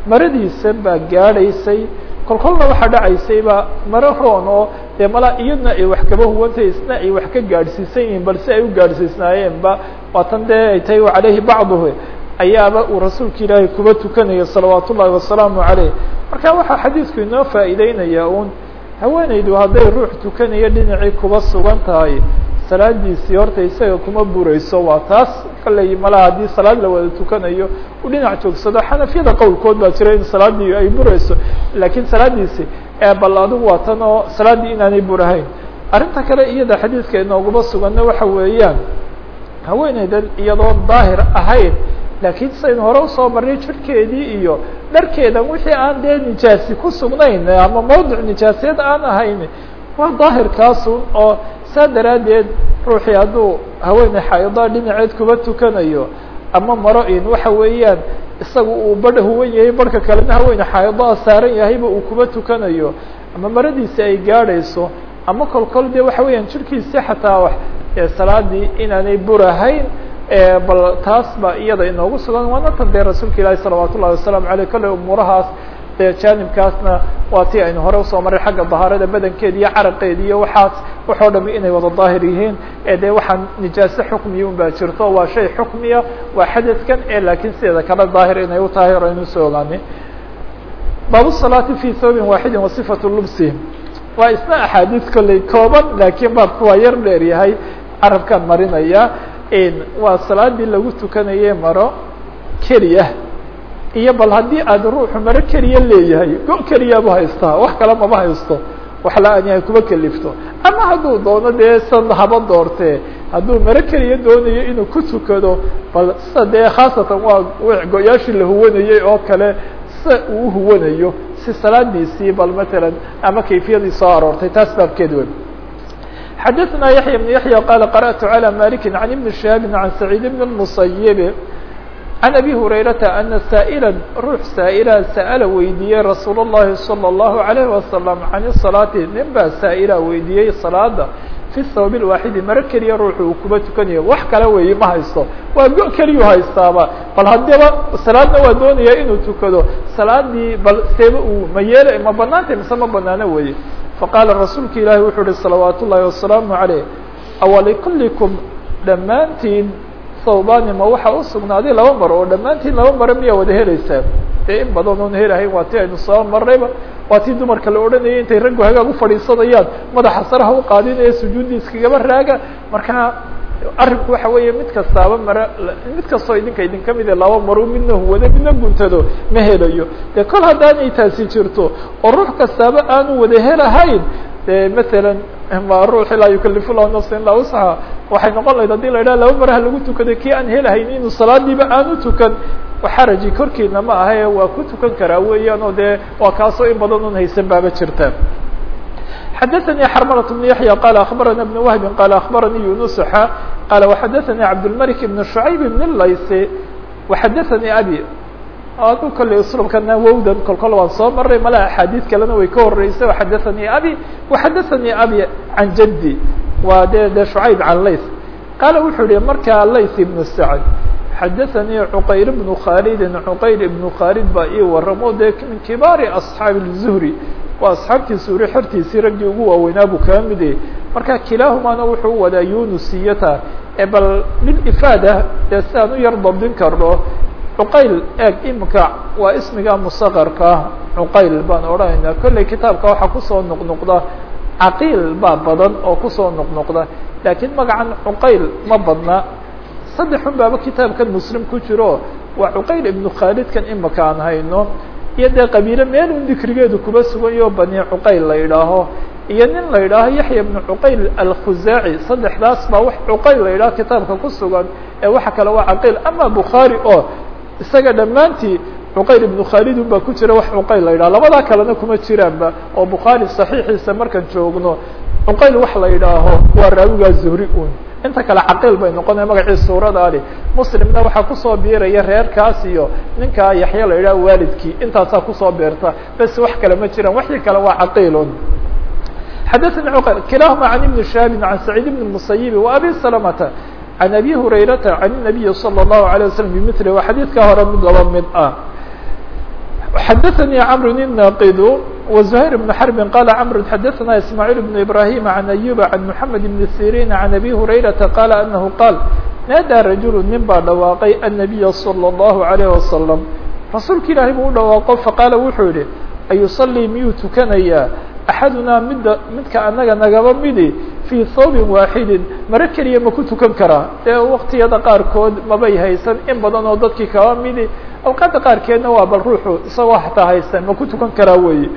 maradiisa baa gaadhaysay kolkolna waxaa dhacaysayba maro roon oo dee malaa iyadna ay wax kaba huwantahay isna ay wax ka gaadhsiisan yihiin balse ay u gaadhsiisnaayeenba waatan dee ay tahay caleyhi bacduhu ayaaba uu rasuulka ilaahay kuba tukanaya salawaat ullaahi wasalaamu caleyh marka waxaa xadiidku inoo faa'iideynaya un haweeneydu hadday ruux tukanayo dhinacii kuba sugan tahay salaadiisii horta isaga kuma burayso waa taas kalley malaha haddii salaad la wada tukanayo u dhinac joogsado xanafiyada qowlkood baa jira in salaadii ay burayso. Laakiin salaadiisi bal adigu waa tan oo salaaddii inaanay burahayn. Arrinta kale iyada xadiidka inooguma suganna waxa weeyaan haweeneydan iyadoo daahir ahayn laakiin saynu hore u soo marnay jirhkeedii iyo dharkeedan wixii aan dee nijaasi ku sugnayn ama mawdic nijaaseed aan ahayn waa daahirkaasun oo saa daraaddeed ruuxii hadduu haweeney xaydaa dhinaceed kuba tukanayo ama maro in waxa weeyaan isaga uu badha huwan yahay barhka kalena haweeney xaydaa saaran yahayba uu kuba tukanayo ama maradiisi ay gaadhayso ama kol kol de waxa weeyaan jirkiisi xataa wax salaadii inaanay burahayn bal taas ba iyada inoogu sugan. Waana tan dee rasuulka ilaahi salawaat ullahi wasalaamu aleyh kolley umuurahaas dee jaanibkaasna waa tii aynu hore u soo maray xagga dahaarada badankeeda iyo caraqeeda iyo waxaas waxoo dhami inay wada daahir yihiin. Ee dee waxaan nijaase xukmiya un baa jirto waa shay xukmiya waa xadadkan ee laakiin sideeda kale daahir inay u tahay hore aynu soo ogaanay baabu salaati fi thawbin waaxidin wa sifatu lubsi. Waa isna axaadiis kolley kooban laakiin baabku waa yar dheer yahay carabkaan marinaya waa salaadii lagu tukanaye maro keliya iyo bal haddii aad ruuxu maro keliya leeyahay go keliyaabu haystaa wax kale maba haysto wax la-aan yahay kuma kelifto ama hadduu doono dee san haba doortee hadduu maro keliya doonayo inuu ku tukado bal sida dee khaasatan waa go-yaashii la huwanayey oo kale sida uu uhuwanayo si salaadiisii bal matalan ama kayfiyadii soo aroortay taas baabkeed wey xdثna yaحyى بن yaحyى qال قرأت عlى مالك عن بن شهاaب عن سعيد بن المصيب عن أbي هريرةa أن سائلا ruux saaئلa sأل weydiiyey رasuul الlahi صلى الله عليه وسلم عن الصلاaةi nin baa saaئلa weydiiyey صلاada في الثوب الواحد maro keliya ruuxu uu kuba tukanayo wax kale weeye ma haysto waa go keliyu haystaaba bal haddiba salaadna waa doonaya inuu tukado salaadii bal seeba uu ma yeela ma banaantay mise ma banaano weye faqaala rasuulka ilaahi wuxuu uhi salawaat ullaahi wasalaamu عaleyh awalikulikum dhammaantiin thawbani ma waxaa usugnaaday laba maro oo dhammaantiin laba maro miyaa wada helaysaan dee in badan oon helahayn waa ti aynu soo marnayba waa tii dumarka la odhanayay intay raggu hagaag ufadhiisanayaan madaxa saraha u qaadinaya sujuuddi iskagaba raaga. Marka arrinku waxa weeye mid kastaaba mara mid kastoo idinka idinka mid e laba maro midna huwado midna guntado ma helayo. Dee kol haddaanay taasi jirto oo ruux kastaaba aanu wada helahayn de matalan ma ruuxi laa yukalifu lahu nafsa ilaa wusxa waxay noqon lahayd hadii la idhaha laba maraha lagu tukaday kii aan helahayn inuu salaadiiba aanu tukan xaraji korkiina ma aha ee waa ku tukan karaa weeyaan oo dee waa kaasoo in badan un haysan baaba jirta xdثnي xرmلة بن يحيى قال أخبرنا بن وهب قال أخبرني يونس xا قال وxdثnي عبدالملك بن شعيب بن اللyث وxdثnي أbي adu kolley uslubkana wowdan kolkol waan soo maray mala axaadiid kalena way ka horeysay xadathanii abi waxadathanii abi can jaddi. Waa de de shucayb can layth qaala wuxuu yihi markaa layth ibnu sacd xadathanii cuqayr ibnu khaalidin cuqayr ibnu khaalid baa ii waramo dee min kibaari asxaabi zuhri. Waa asxaabtii suuri xertiisii raggii ugu waaweynaa buu kaa mide marka kilaahumaana wuxuu wadaa yunusiyata ee bal mid ifaad ah dee si aan u yar dabdin karno cuqayl eeg imika waa ismiga musaqarka. Cuqayl baan odhanaynaa. Kolley kitaabka waxaa ku soo noqnoqda caqiil baa badan oo ku soo noqnoqda. Laakiin magacan cuqayl ma badna. Saddexun baaba kitaabkan muslim ku jiro. Waa cuqayl ibnu khaalidkan imika aan hayno. Iyo dee qabiile meel un dikrigeedu kuba suganyo bani cuqayl la yidhaaho. Iyo nin la yidhaaho yaxya ibnu cuqayl alkhuzaaci. Saddexdaas baa wax cuqayl la yidhaho kitaabka ku sugan. Ee waxa kale waa caqiil. Ama bukhaari oo isaga dhammaantii cuqayl ibnu khaalid un baa ku jira wax cuqayl la yidhaho labadaa kalena kuma jiraanba oo bukhaari saxiixiisa markaan joogno cuqayl wax la yidhaaho waa raawigaa zuhri un inta kale caqiil bay noqonaya magacii suuradaani muslimna waxaa ku soo biiraya reerkaas iyo ninkaa yaxya la yidhaha waalidkii. Intaasaa ku soo beerta bes wax kale ma jiraan. Waxii kale waa caqiilun xadaثnي cqayl kilahuma can ibni shahaabin can saciid bn musayibi wa abi salamata can abi hurayrata can الnabiyi salى الlahu عalيه waslm bimili waa xadiidka hore mid laba mid ah xadaثnي cmr الناqd وزهير بن حرب قال عمرو حدثنا إسماعيل بن إبراهيم عن أيوب عن محمد بن سيرين عن أبي هريرة قال أنه قال نادى رجل nin baa dhawaaqay النبي صلى الله عليه وسلم رasuulka ilaahay buu u dhawaaqo faqاala wuxuu yihi ayusalii miyuu tukanayaa axadunaa midda midka anaga nagaba midi fii thawbin waaxidin mare keliya ma ku tukan karaa. Dee waktiyada qaarkood mabay haysan in badan oo dadkii kaba midi. Awqaadda qaarkeedna waa bal ruuxu isagoo xataa haysan ma ku tukan karaa weeye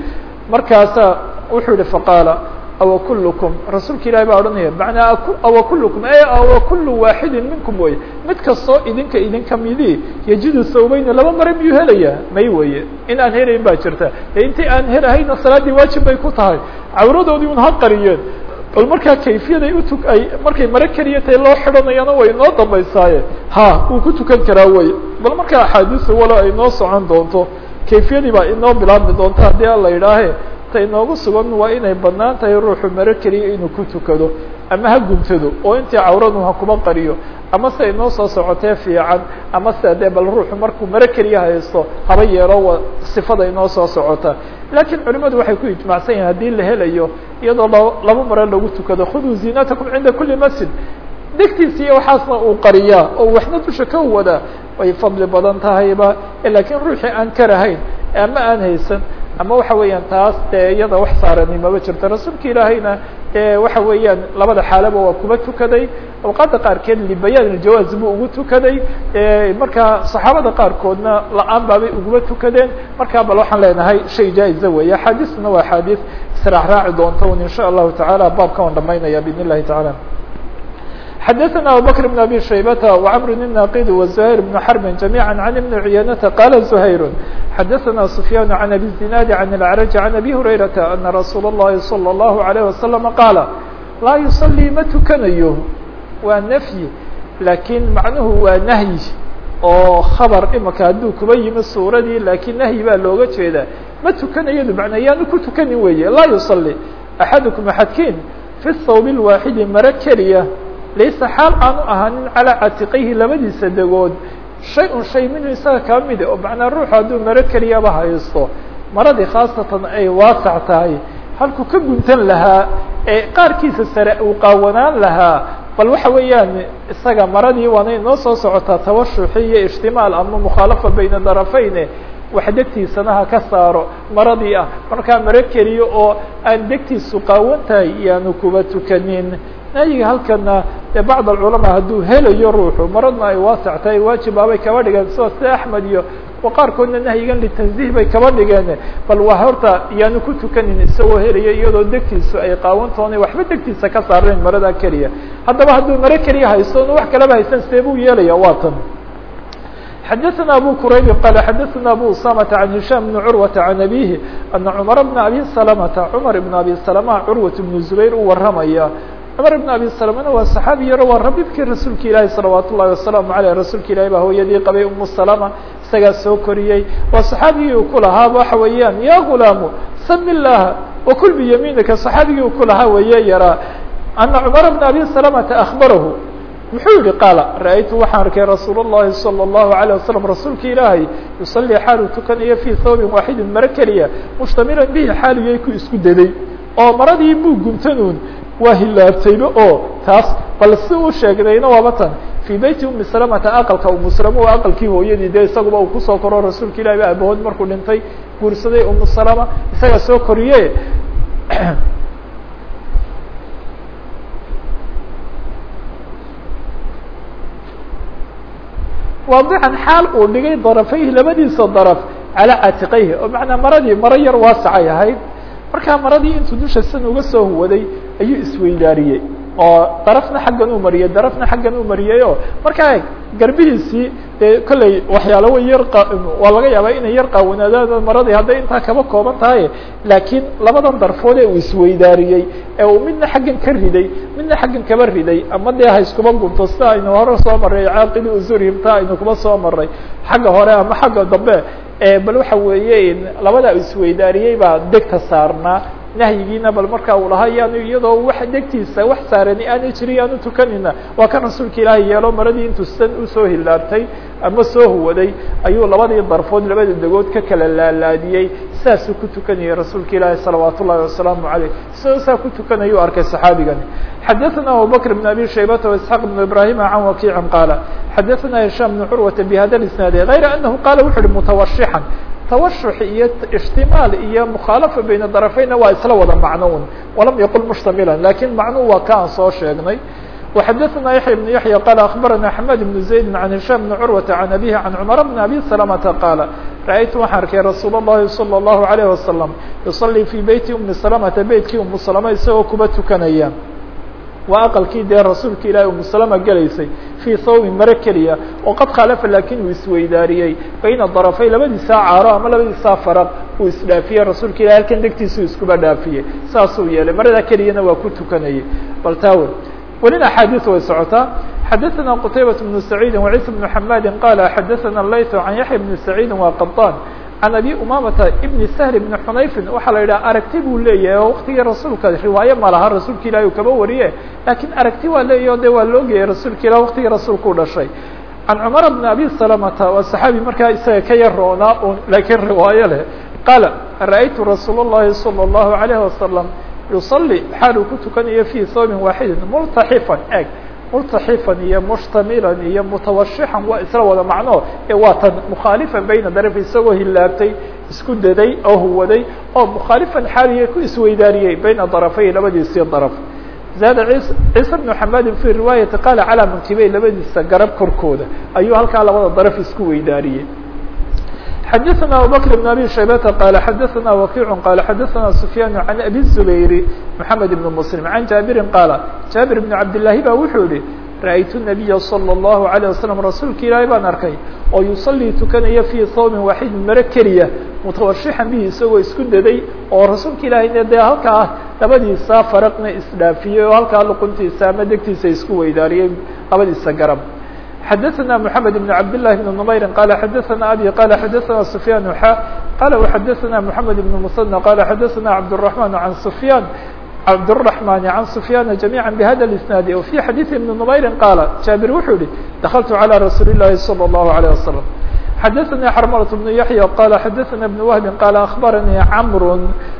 markaasa wuxuu yihi faqaala awa kullukum? Rasuulka ilahi baa odhanaya macnaa awa kullukum? E awa kullu waaxidin minkum weye mid kastoo idinka idinka midi yajidu thawbayna laba mare miyuu helayaa? May weye in aan helayn baa jirta. Intii aan helahayna salaaddii waajib bay ku tahay. Cawradoodii un ha qariyeen bal markaa kayfiyaday utuk ay markay mare keliya tahay loo xidhanayana way inoo dambaysaaye. Ha wuu ku tukan karaa wey bal markaa axaadiisu walo ay noo socon doonto kayfiyadii baa inoo bilaabmi doonto haddii ala yidhaahe ta inoogu sugan waa inay bannaan tahay ruuxu mare keliya inuu ku tukado ama ha guntado oo intii cawradu ha kuba qariyo ama se inoo soo socotee fiican ama se dee bal ruuxu markuu mare keliya haysto haba yeelo sifada inoo soo socota laakiin culimadu waxay ku ijmacsan yihiin haddii la helayo iyadoo laba mare lagu tukado khuduu ziinatakum cinda kuli masjid. Degtiisa iyo waxaasna uu qariyaa oo waxna dusha ka wadaa way fadli badan tahayba laakiin ruuxii aan karahayn ama aan haysan ama waxa weeyaan taas dee iyada wax saarani maba jirto rasuulka ilaahayna e waxa weeyaan labada xaalaba waa kuba tukaday. Awqaadda qaarkeed libayaan iljawaaz buu ugu tukaday. Markaa saxaabada qaarkoodna la'aan baabay uguba tukadeen. Markaa bal waxaan leenahay shay jaa-iza weeye. Axaadiisna waa axaadiis israax doonta un in sha allahu tacaala. Baabkan waan dhamaynaya bidn illahi tacala xdثna abubكر بن abي شhaybة وcمر الناqd وزهير بن حرب جميعا عن بن عyانة qال زهير xdثna سفyان عن أbي الزناad عن الأعرج عن أbي هريرة أن رsuuل اللhi صلى الله عليه وسلم qاaل laa يصلي ma tukanayo waa نfyi lakiin macnuhu waa نahyi oo خبر imika hadduu kuba yimi suuradii lakiin نahyi baa looga jeedaa ma tukanayadu mn yaanu ku tukanin weeye laa يصلي أحadكم أحadkiin في الthوب الواaحidi mare keliya laysa xaal aanu ahaanin calaa catiqayhi labadiisa degood shay un shay minhu isaga kaa mide oo macnaa ruuxu hadduu maro keliyaba haysto. Maradii khaasatan ay waasac tahay. Halkuu ka guntan lahaa ee qaarkiisa sare uu qaawanaan lahaa. Bal waxa weeyaan isaga maradii waana inoo soo socotaa tawashuxi iyo ijtimaal ama mukhaalafa bayna darafeyne wax ha ka saaro maradii ah. Markaa maro keliya oo aan degtiisu qaawan tahay iyaanu kuba tukanin nahyiga halkana dee bacd alculamaa hadduu helayo ruuxu maradna ay waasac tahay waajibaabay kaba dhigeen sida sida axmed iyo qaarkoodna nahyigan litanzih bay kaba dhigeen bal waa horta iyaanu ku tukanin isagoo helaya iyadoo degtiisu ay qaawantoona waxba degtiisa ka saareen marada keliya haddaba hadduu maro keliya haysto n wax kalaba haysan see buu yeelaya waa tan xdثna abو qrayb qال xdثna abو usامة عن هiشام بن curوة عن أbيه أنa cمر بن أbي سلمة cمر بن أbي سلمة curwaة بن زbayr u waramaya cمر بن أbي سلمna waa صحaabi yaro waa rabibkii rasuulka ilaahi صلaوaaت الlahi وaسلام عalيه rasuulka ilahi baa hooyadii qabay umu سلمة isagaa soo koriyey waa صحaabigii u ku lahaa waxa weeyaan ya غulaamu sm الlaha وkul byaminika صحaabigii u ku lahaa weeye yaraa أنa cمر بن أbي سلمة أخبرh muxuu yihi qaala ra-aytu waxaan arkay rasuul الlahi salى الlahu عalيه wasalam rasuulka ilaahay yusalii xaalu tukanayo fii thawbin waaxidin maro keliya mushtamilan bihi xaaliyay ku isku daday oo maradii muu guntanuun waa hilaabtayba oo taas bal si u sheegdayna waaba tan fii beyti umi salamata aqalka umu salama waa aqalkii hooyadii dee isaguba uu ku soo koro rasuulka ilahi ba markuu dhintay guursaday umu salama isagaa soo koriye. Waadixan xaal uu dhigay darafayhi labadiisa daraf calaa catiqayhi oo macnaa maradii maro yar waasacay ahayd markaa maradii intuu dusha san uga soo huwaday ayuu isweydaariyey oo darafna xaggan uu mariyey darafna xaggan uu mariyey o markaa garbihiisii dee kolley waxyaalo way yar waa laga yaabaa inay yar qaawanaadaan maradii hadday intaa kaba kooban tahay. Laakiin labadan darfood uu isweydaariyey ee uu midna xaggan ka riday midna xaggan kaba riday. Ama dee ha iskuba gunto sida aynu hore soo marray caaqili uzurihim taa aynu kuba soo maray xagga hore ama xagga dambe bal waxa weeye labadaa isweydaariyey baa degta saarnaa nahyigiina bal markaa uu lahaa yaanu iyadoo wax degtiisa wax saarani aanay jirin yaanu tukanina waa kan rasuulka ilaahay yeelo maradii intuu san usoo hilaabtay ama soo huwaday ayuu labadii darfood labada degood ka kala laalaadiyey saasuu ku tukanayay rasuulka ilaahi salawaat ullahi wasalaamu aleyh sidoo saa ku tukanayuu arkay saxaabigani xadaثna abubakr بn abi shaybata واسحاq بn ibrahima can wakiici qaala xadaثna hishaam بn curwata bhada isnaadi غayra anahu qaala wuxu uhi mutawashixan tawashux iyo ishtimaal iyo mukhaalafa bayna darafeyna waa isla wada macnoun walam yaqul mushtamilan lakin macnuhu waa ka aan soo sheegnay وxdثna يحيى بن يحيى qال أخبرnا حماد بن زيد عن هiشام بن عروة عن أبيه عن cمر بن أبي سلمة قال رأيت waxaan arkay رsuuل اللhi صلى الله عليه وسلم يصلي في بيت أم سلمة beytkii أم سلمة isagoo kuba tukanaya waa aqلkii dee rasuulka ilahi umu سلمة gelaysay fii hawbin mare keliya oo qad khalafa laakiin uu isweydaariyey bayna darafay labadiisaa caaro ama labadiisaa faraq uu isdhaafiyey rasuulka ilahi halkan degtiisuu iskuba dhaafiyey saasuu yeelay marada keliyana waa ku tukanayay bal taawer welina axaadiث way socotaa xadaثna qtaybaة بن سacيidi وعيسى بن حmadi qala xadaثna layث عan yaحya بن سacيidi wa qaطاn can abi umamata ibn سهل بn xunayfin waxaa la yidhaha aragti buu leeyahay oo waktigii rasuulka riwaaye ma laha rasuulka ilahi u kaba wariye lakin aragti waa leeyahy o de waa loogeyay rasuulka ilah waktigii rasuulka u dhashay can cmar bn abi سلمةa waa صaxaabi markaa isaga ka yar roonaa un lakiin riwaayo leh qaala ra'aytu rasuul الlahi salى الlahu عalيه wasaلم yuصلي xaal uu ku tukanayo fي hawbin waaxidi multaxifan eg multaxifan iyo mushtamilan iyo mutawashixan waa isla wada macno ee waa tan mukhaalifan bayna daraf isagoo hilaabtay isku daday oo huwaday oo mukhaalifan xaaliya ku isweydaariyey bayna darafay labadiisii daraf zaada ciisa bnu xamadin fi riwaayati qaala calaa mankibey labadiisa garab korkooda ayuu halkaa labada daraf isku weydaariyey xadaثna abubكر بن abي شhaybةa qال xadaثna وkiع qال xadaثna سفyاn عan abي الزbayr محamed بن mسلم عan jaaبiri qاala jaaبir بن cabdاللahi ba wuxuu yihi ra'aytu النabiya slى الlaهu عalيه waسلم rasuulka ilaahay baan arkay oo yuصلii tukanaya fي hawbin waaxidin mare keliya mutawashixan bihi isagoo isku daday oo rasuulka ilaahayna dee halkaa labadiisa faraqna isdhaafiyey oo halkaa luquntiisa ama degtiisa isku weydaariyey labadiisa garab xadaثna محamed بن cabd للhi بن نmayri qala xadaثna abي qala xadaثna سفyاn xa qala وxadaثna محamed بن msنى qala xadaثna cabdالرحمن عan سفyاn cabdالرحمن عan سفyاn جamيعا بhada الاسناad وفي xadيث بن نmayri qاala jaaبir wuxuu yihi dkلtu عlى رasuuل الlahi صلى الله عليه وسلم xadaثnي xرmلة بن يحيى qala xadaثna بن وهب qala أخbarnي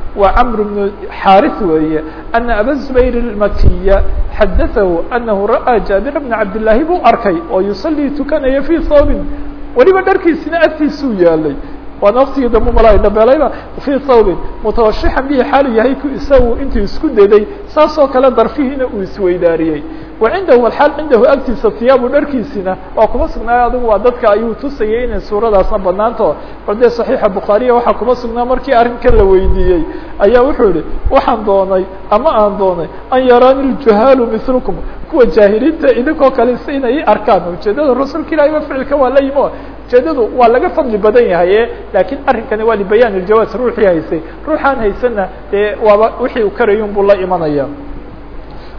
cمr وcمر بن xاrث weeye أنa abا زbayr الmakiya xadaثahu أnahu ra'ىa jaaبir بن cabdاللahi buu arkay oo yuصلii tukanaya fي hawbin weliba dharkiisina agtiisuu yaalay waana waktigii dambe mala dhabeelayba fي hawbin mutawashixan bihi xaalu yahay ku isagu intuu isku daday saas oo kale darfihiina uu isweydaariyey. Wacindahu alxaal cindahu agtiisa hiyaabu dharkiisina waa kuma sugnaayo adigu waa dadka ayuu tusayay inay suuradaasna banaanto bal dee صaxiixa bukhaariya waxaa kuma sugnaa markii arrinkan la weydiiyey ayaa wuxuu yihi waxaan doonay ama aan doonay an yaraani ljuhaalu milkum kuwa jaahiliinta idinkoo kale si inay i arkaan ujeedada rasuulka ilahi ba ficilka waa la yimo ujeedadu waa laga fadli badan yahay lakiin arrinkani waa libayaan iljawaaz ruuxii haysay ruuxaan haysana dee waaba wixii u karayun buu la imanaya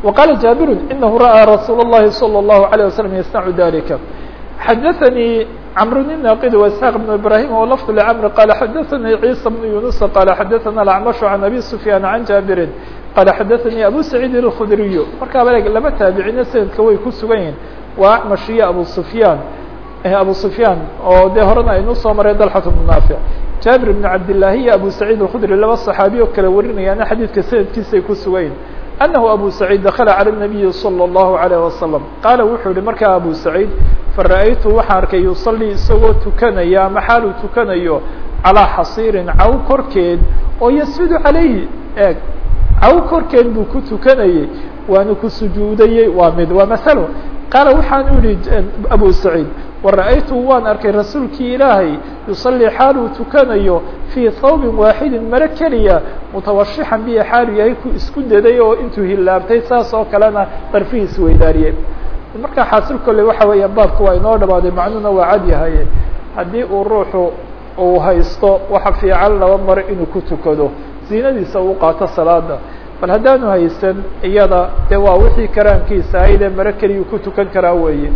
وqاla jaaبir inahu ra'ىa rasuul الlahi slى الlahu عalيه waslم yasnacu dalika xadaثanii cmr الnaqid واسحاq بن ibrahim o lfd lcmr qala xadaثanii ciisa بن yunuس qala xadaثna اacmaشh عan abi سfyaan عan jaabiri qala xadaثanii abu سacيid الkhdriy markaaba eg laba taabicina sanadka way ku sugan yihin waa acmash iyo abu سfyaan abu سfyaan oo dee horena aynu soo maray dalxaة بن naafic jaabir بn cabdالlahi iyo abu سacيid الkhdri laba صaxaabiy oo kala warinayaana xadiidka sanadkiisay ku sugayn أنه أbو سعيد دkل على النبي صلى الله عليه وسلم qاaل wuxuu hi markaa أbو سعيد فرأيت waxaan arkay يuصلي isagoo tukanaya ama xaaluu tukanayo عalىa xaصيirin caw korkeed oo ysجud عalayhi eg caw korkeed buu ku tukanayey waanu ku sujuudayey waa mid waa masalo. Qaala waxaan ihi abu saciid wara'aytu waan arkay rasuulkii ilaahay yusalii xaaluu tukanayo fii hawbin waaxidin maro keliya mutawashixan biya xaalu yahay ku isku daday oo intuu hillaabtay saas oo kalena darfihiis weydaariyey marka xaasil kolley waxa weeya baabka waa inoo dhamaaday macnuhuna waa cadyahaye haddii uu ruuxu uu haysto waxa fiican laba maro inuu ku tukado ziinadiisa uu qaato salaada bal haddaanu haysan iyada dee waa wixii karaankiisa ahayd ee mare keliya ku tukan karaa weeye.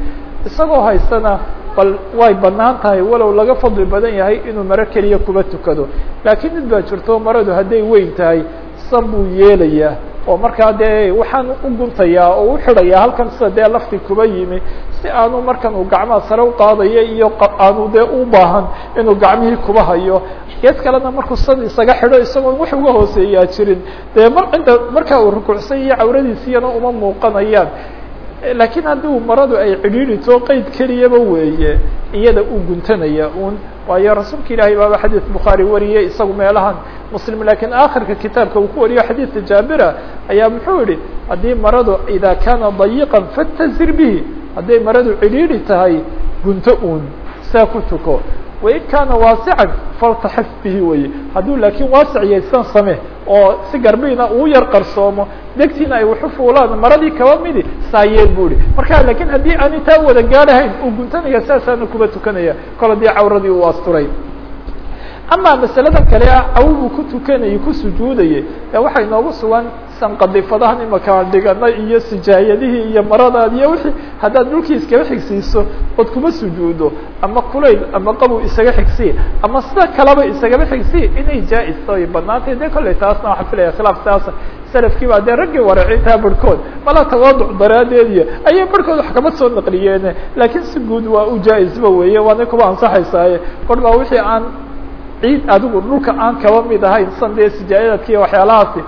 Isagoo haystana bal way bannaan tahay walow laga fadli badan yahay inuu maro keliya kuba tukado. Laakiin mid baa jirto maradu hadday weyn tahay san buu yeelayaa. Oo markaa dee waxaan u guntayaa oo u xidhayaa halkan sida dee lafti kuba yimi si aanu markan uu gacmaha sare uqaadayo iyo aanu dee u baahan inuu gacmihii kuba hayo gees kalena markuu san isaga xidho isagoon wax uga hooseeyaa jirin. Dee mar inta markaa uu rukuucsan iyo cawradiisiyana uma muuqanayaan. Laakiin haddii maradu ay cidhiidhito qeyd keliyaba weeye iyada uu guntanaya un waayo rasuulka ilaahay baaba xadiid bukhaari wariyey isagu meelahan. Muslim lakiin akhirka kitaabka uu ku wariyo xadiidka jaabira ayaa muxuu yihi haddii maradu ida kana dayiqan fatazir bihi hadday maradu cidhiidhi tahay gunto un saa ku tuko wain kaana waasican faltaxif bihi weye hadduu laakiin waasiciya iskan same oo si garbiina uu yar qarsoomo degtiina ay waxu fuulaan maradii kaba midi saa yeel bu ihi marka lakiin haddii aani taa wada gaadhahayn uu guntanaya saasaana kuba tukanaya kol haddii cawradii uu asturay ama masaladan kale ah caw buu ku tukanayay ku sujuudayay ee waxaa sugan sanqadifadahan imakaan dhiganay iyo sijaayadihii iyo maradaadi iyo wixii. Haddaad dhulkii iskaga xigsiiso ood kuma sujuudo ama kulayl ama qabow isaga xigsi ama sida kaleba isagaba xigsi inay jaa-is ay banaantay de kolley taasna waxaan filaya khilaaf taasa salafkii baa dee raggii waracintaa barhkood mala tawaaduc daraadeed iyo ayay barhkood wax kama soo naqliyeene. Laakiin si guud waa u jaa-isba weeye waana kuba ansaxaysaaye. Baa wixii aan ciid adigu dhulka aan kaba mid ahayn san dee sijaayadadka iyo waxyaalahaasi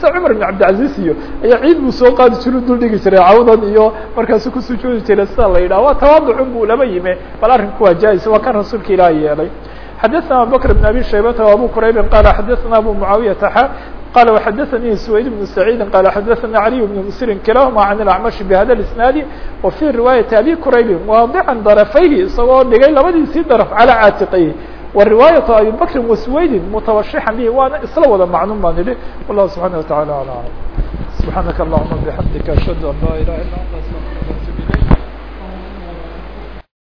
se cumar ibn cabdilcaziz iyo ayaa ciid buu soo qaadi jiru dul dhigi jiray cawdan iyo markaasu ku sujuudi jiray sida la yidhah waa tawaaducun buu laba yime bal arrinku waa jaa-is waa kan rasuulka ilaahi yeelay xadaثna abubakr بn abi shaybata وabu quraybin qala xadaثna abu mucaawiyaةa xa qala وxadaثnii سwayd بن سacيidi qala xadaثna عaliي بن msrin kilahuma can اlacmaشh bhada اisnaadi wa fي riwaayaةi abi quraybin waadican darafayhi isagoo dhigay labadiisii daraf calى caatiqayhi wriwaayaة abi bakri waswaydin mutawashixan bihi waana isla wada macnun baan idhi wallahu subحaana وataعalى alى alam subحaanaka allahuma bxamdika ashhadu an laa ilaha ila anta